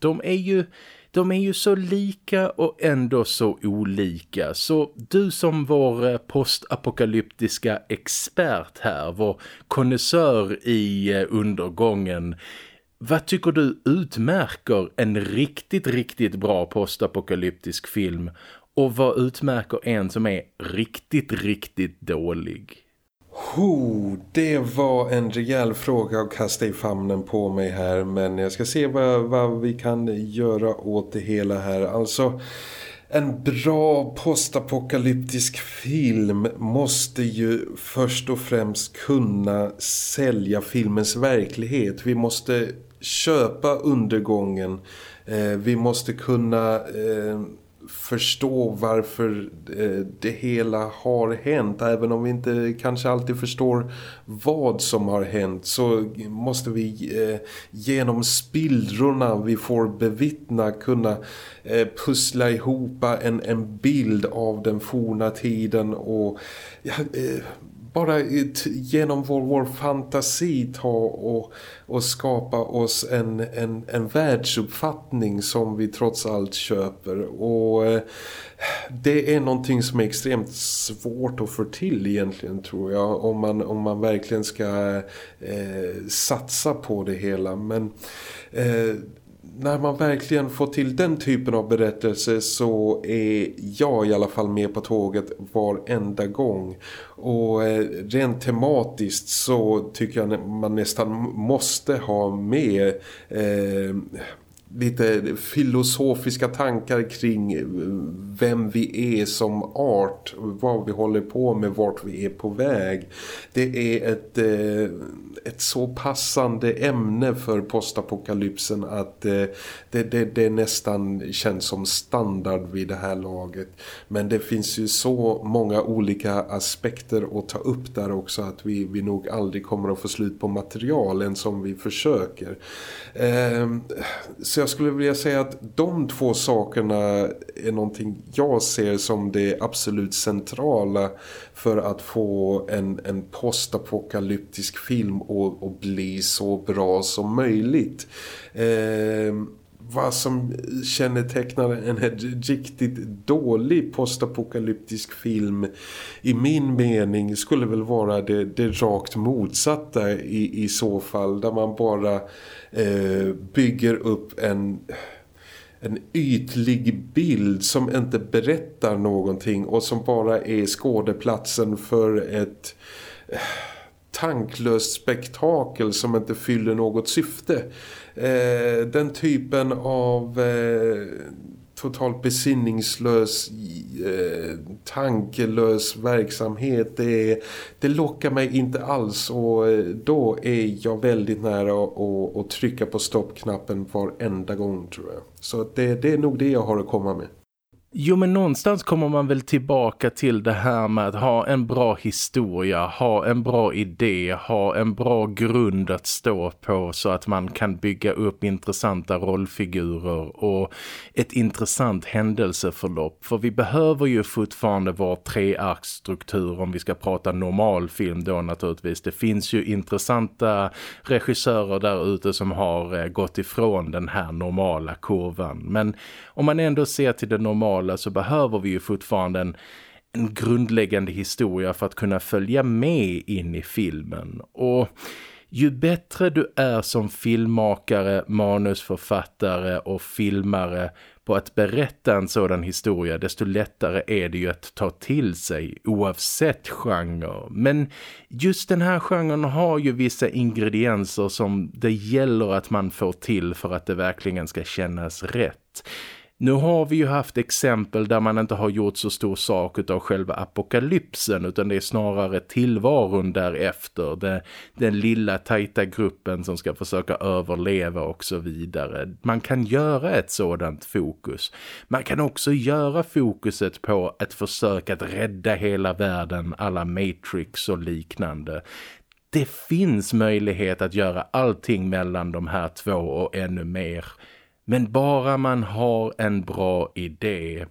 de är ju de är ju så lika och ändå så olika. Så du som vår postapokalyptiska expert här, vår konnässör i eh, undergången. Vad tycker du utmärker en riktigt, riktigt bra postapokalyptisk film och vad utmärker en som är riktigt, riktigt dålig? Ho, det var en rejäl fråga att kasta i famnen på mig här. Men jag ska se vad, vad vi kan göra åt det hela här. Alltså, en bra postapokalyptisk film måste ju först och främst kunna sälja filmens verklighet. Vi måste köpa undergången. Eh, vi måste kunna... Eh, förstå varför eh, det hela har hänt. Även om vi inte kanske alltid förstår vad som har hänt så måste vi eh, genom spillrorna vi får bevittna kunna eh, pussla ihop en, en bild av den forna tiden och ja, bara genom vår, vår fantasi ta och, och skapa oss en, en, en världsuppfattning som vi trots allt köper. Och eh, det är någonting som är extremt svårt att få till egentligen tror jag om man, om man verkligen ska eh, satsa på det hela. Men eh, när man verkligen får till den typen av berättelse så är jag i alla fall med på tåget varenda gång. Och eh, rent tematiskt så tycker jag man nästan måste ha med eh, lite filosofiska tankar kring eh, vem vi är som art, vad vi håller på med, vart vi är på väg. Det är ett, eh, ett så passande ämne för postapokalypsen att eh, det, det, det nästan känns som standard vid det här laget. Men det finns ju så många olika aspekter att ta upp där också att vi, vi nog aldrig kommer att få slut på materialen som vi försöker. Ehm, så så jag skulle vilja säga att de två sakerna är någonting jag ser som det absolut centrala för att få en, en postapokalyptisk film att bli så bra som möjligt. Eh, vad som kännetecknar en riktigt dålig postapokalyptisk film i min mening skulle väl vara det, det rakt motsatta i, i så fall där man bara eh, bygger upp en en ytlig bild som inte berättar någonting och som bara är skådeplatsen för ett eh, tanklöst spektakel som inte fyller något syfte. Eh, den typen av eh, totalt besinningslös eh, tankelös verksamhet det, det lockar mig inte alls och eh, då är jag väldigt nära att, att trycka på stoppknappen varenda gång tror jag. Så det, det är nog det jag har att komma med. Jo men någonstans kommer man väl tillbaka till det här med att ha en bra historia, ha en bra idé, ha en bra grund att stå på så att man kan bygga upp intressanta rollfigurer och ett intressant händelseförlopp. För vi behöver ju fortfarande vår trearksstruktur om vi ska prata normalfilm då naturligtvis. Det finns ju intressanta regissörer där ute som har eh, gått ifrån den här normala kurvan. Men om man ändå ser till det normala normala så behöver vi ju fortfarande en, en grundläggande historia för att kunna följa med in i filmen. Och ju bättre du är som filmmakare, manusförfattare och filmare på att berätta en sådan historia desto lättare är det ju att ta till sig oavsett genre. Men just den här genren har ju vissa ingredienser som det gäller att man får till för att det verkligen ska kännas rätt. Nu har vi ju haft exempel där man inte har gjort så stor sak av själva apokalypsen utan det är snarare tillvaron därefter. Det, den lilla tajta gruppen som ska försöka överleva och så vidare. Man kan göra ett sådant fokus. Man kan också göra fokuset på ett försök att rädda hela världen alla Matrix och liknande det finns möjlighet att göra allting mellan de här två och ännu mer. Men bara man har en bra idé.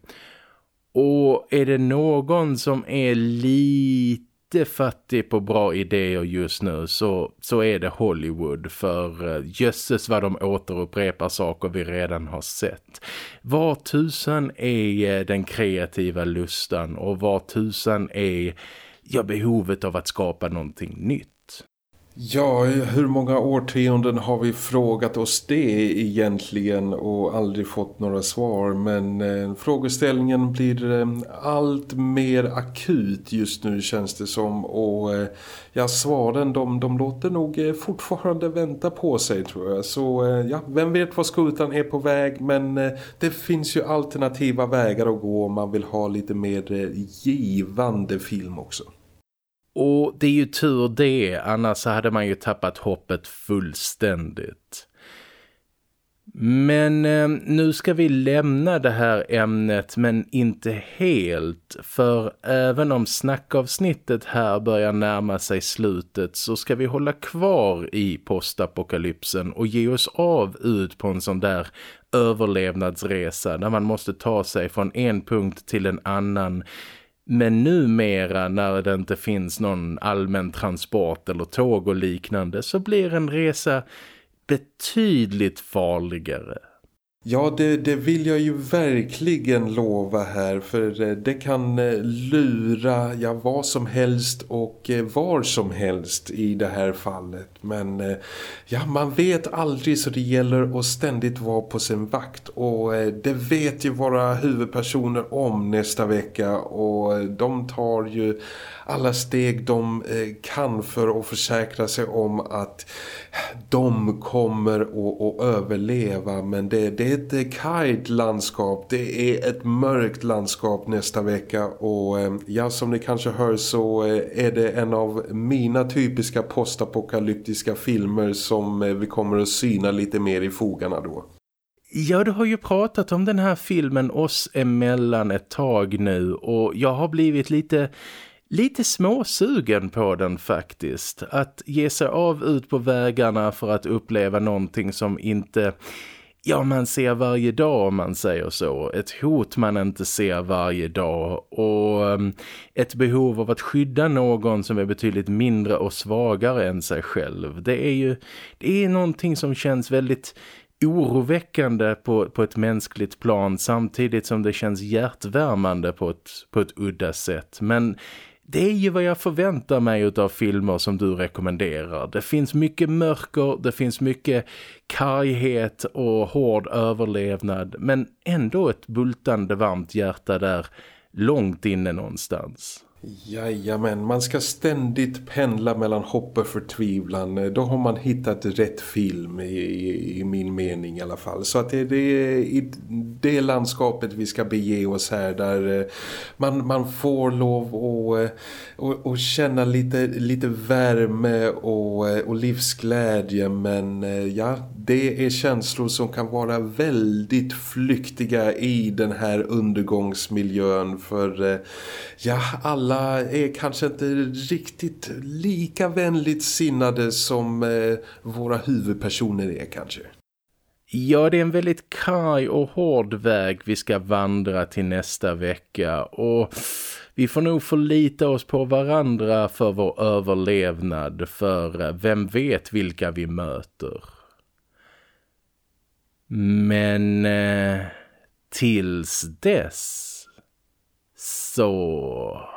Och är det någon som är lite fattig på bra idéer just nu så, så är det Hollywood. För eh, jösses vad de återupprepar saker vi redan har sett. Var tusan är eh, den kreativa lustan och var tusan är ja, behovet av att skapa någonting nytt. Ja, hur många årtionden har vi frågat oss det egentligen och aldrig fått några svar. Men eh, frågeställningen blir eh, allt mer akut just nu känns det som. Och eh, ja, svaren de, de låter nog eh, fortfarande vänta på sig tror jag. Så eh, ja, vem vet vad skutan är på väg. Men eh, det finns ju alternativa vägar att gå om man vill ha lite mer eh, givande film också. Och det är ju tur det, annars hade man ju tappat hoppet fullständigt. Men eh, nu ska vi lämna det här ämnet men inte helt. För även om snackavsnittet här börjar närma sig slutet så ska vi hålla kvar i postapokalypsen och ge oss av ut på en sån där överlevnadsresa där man måste ta sig från en punkt till en annan men numera när det inte finns någon allmän transport eller tåg och liknande så blir en resa betydligt farligare. Ja, det, det, vill jag ju verkligen lova här för eh, det kan eh, lura ja, vad som helst och eh, var som helst i det här fallet. Men ja, man vet aldrig så det gäller att ständigt vara på sin vakt och det vet ju våra huvudpersoner om nästa vecka och de tar ju alla steg de eh, kan för att försäkra sig om att de kommer att, överleva. Men det, det är ett eh, kajt landskap, det är ett mörkt landskap nästa vecka och eh, ja, som ni kanske hör så är det en av mina typiska postapokalyptiska filmer som vi kommer att syna lite mer i fogarna då. Ja, du har ju pratat om den här filmen oss emellan ett tag nu och jag har blivit lite lite småsugen på den faktiskt. Att ge sig av ut på vägarna för att uppleva någonting som inte ja, man ser varje dag om man säger så. Ett hot man inte ser varje dag och ehm, ett behov av att skydda någon som är betydligt mindre och svagare än sig själv. Det är ju det är någonting som känns väldigt oroväckande på, på ett mänskligt plan samtidigt som det känns hjärtvärmande på ett, på ett udda sätt. Men det är ju vad jag förväntar mig av filmer som du rekommenderar. Det finns mycket mörker, det finns mycket karghet och hård överlevnad men ändå ett bultande varmt hjärta där långt inne någonstans. Jajamän, man ska ständigt pendla mellan hopp och förtvivlan. Då har man hittat rätt film i, i min mening i alla fall. Så att det, det är i det landskapet vi ska bege oss här där eh, man, man får lov att eh, och, och känna lite, lite värme och, eh, och livsglädje. Men ja, det är känslor som kan vara väldigt flyktiga i den här undergångsmiljön för ja, alla alla är kanske inte riktigt lika vänligt sinnade som eh, våra huvudpersoner är kanske. Ja, det är en väldigt karg och hård väg vi ska vandra till nästa vecka och vi får nog förlita oss på varandra för vår överlevnad för eh, vem vet vilka vi möter. Men eh, tills dess så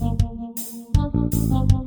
Thank you.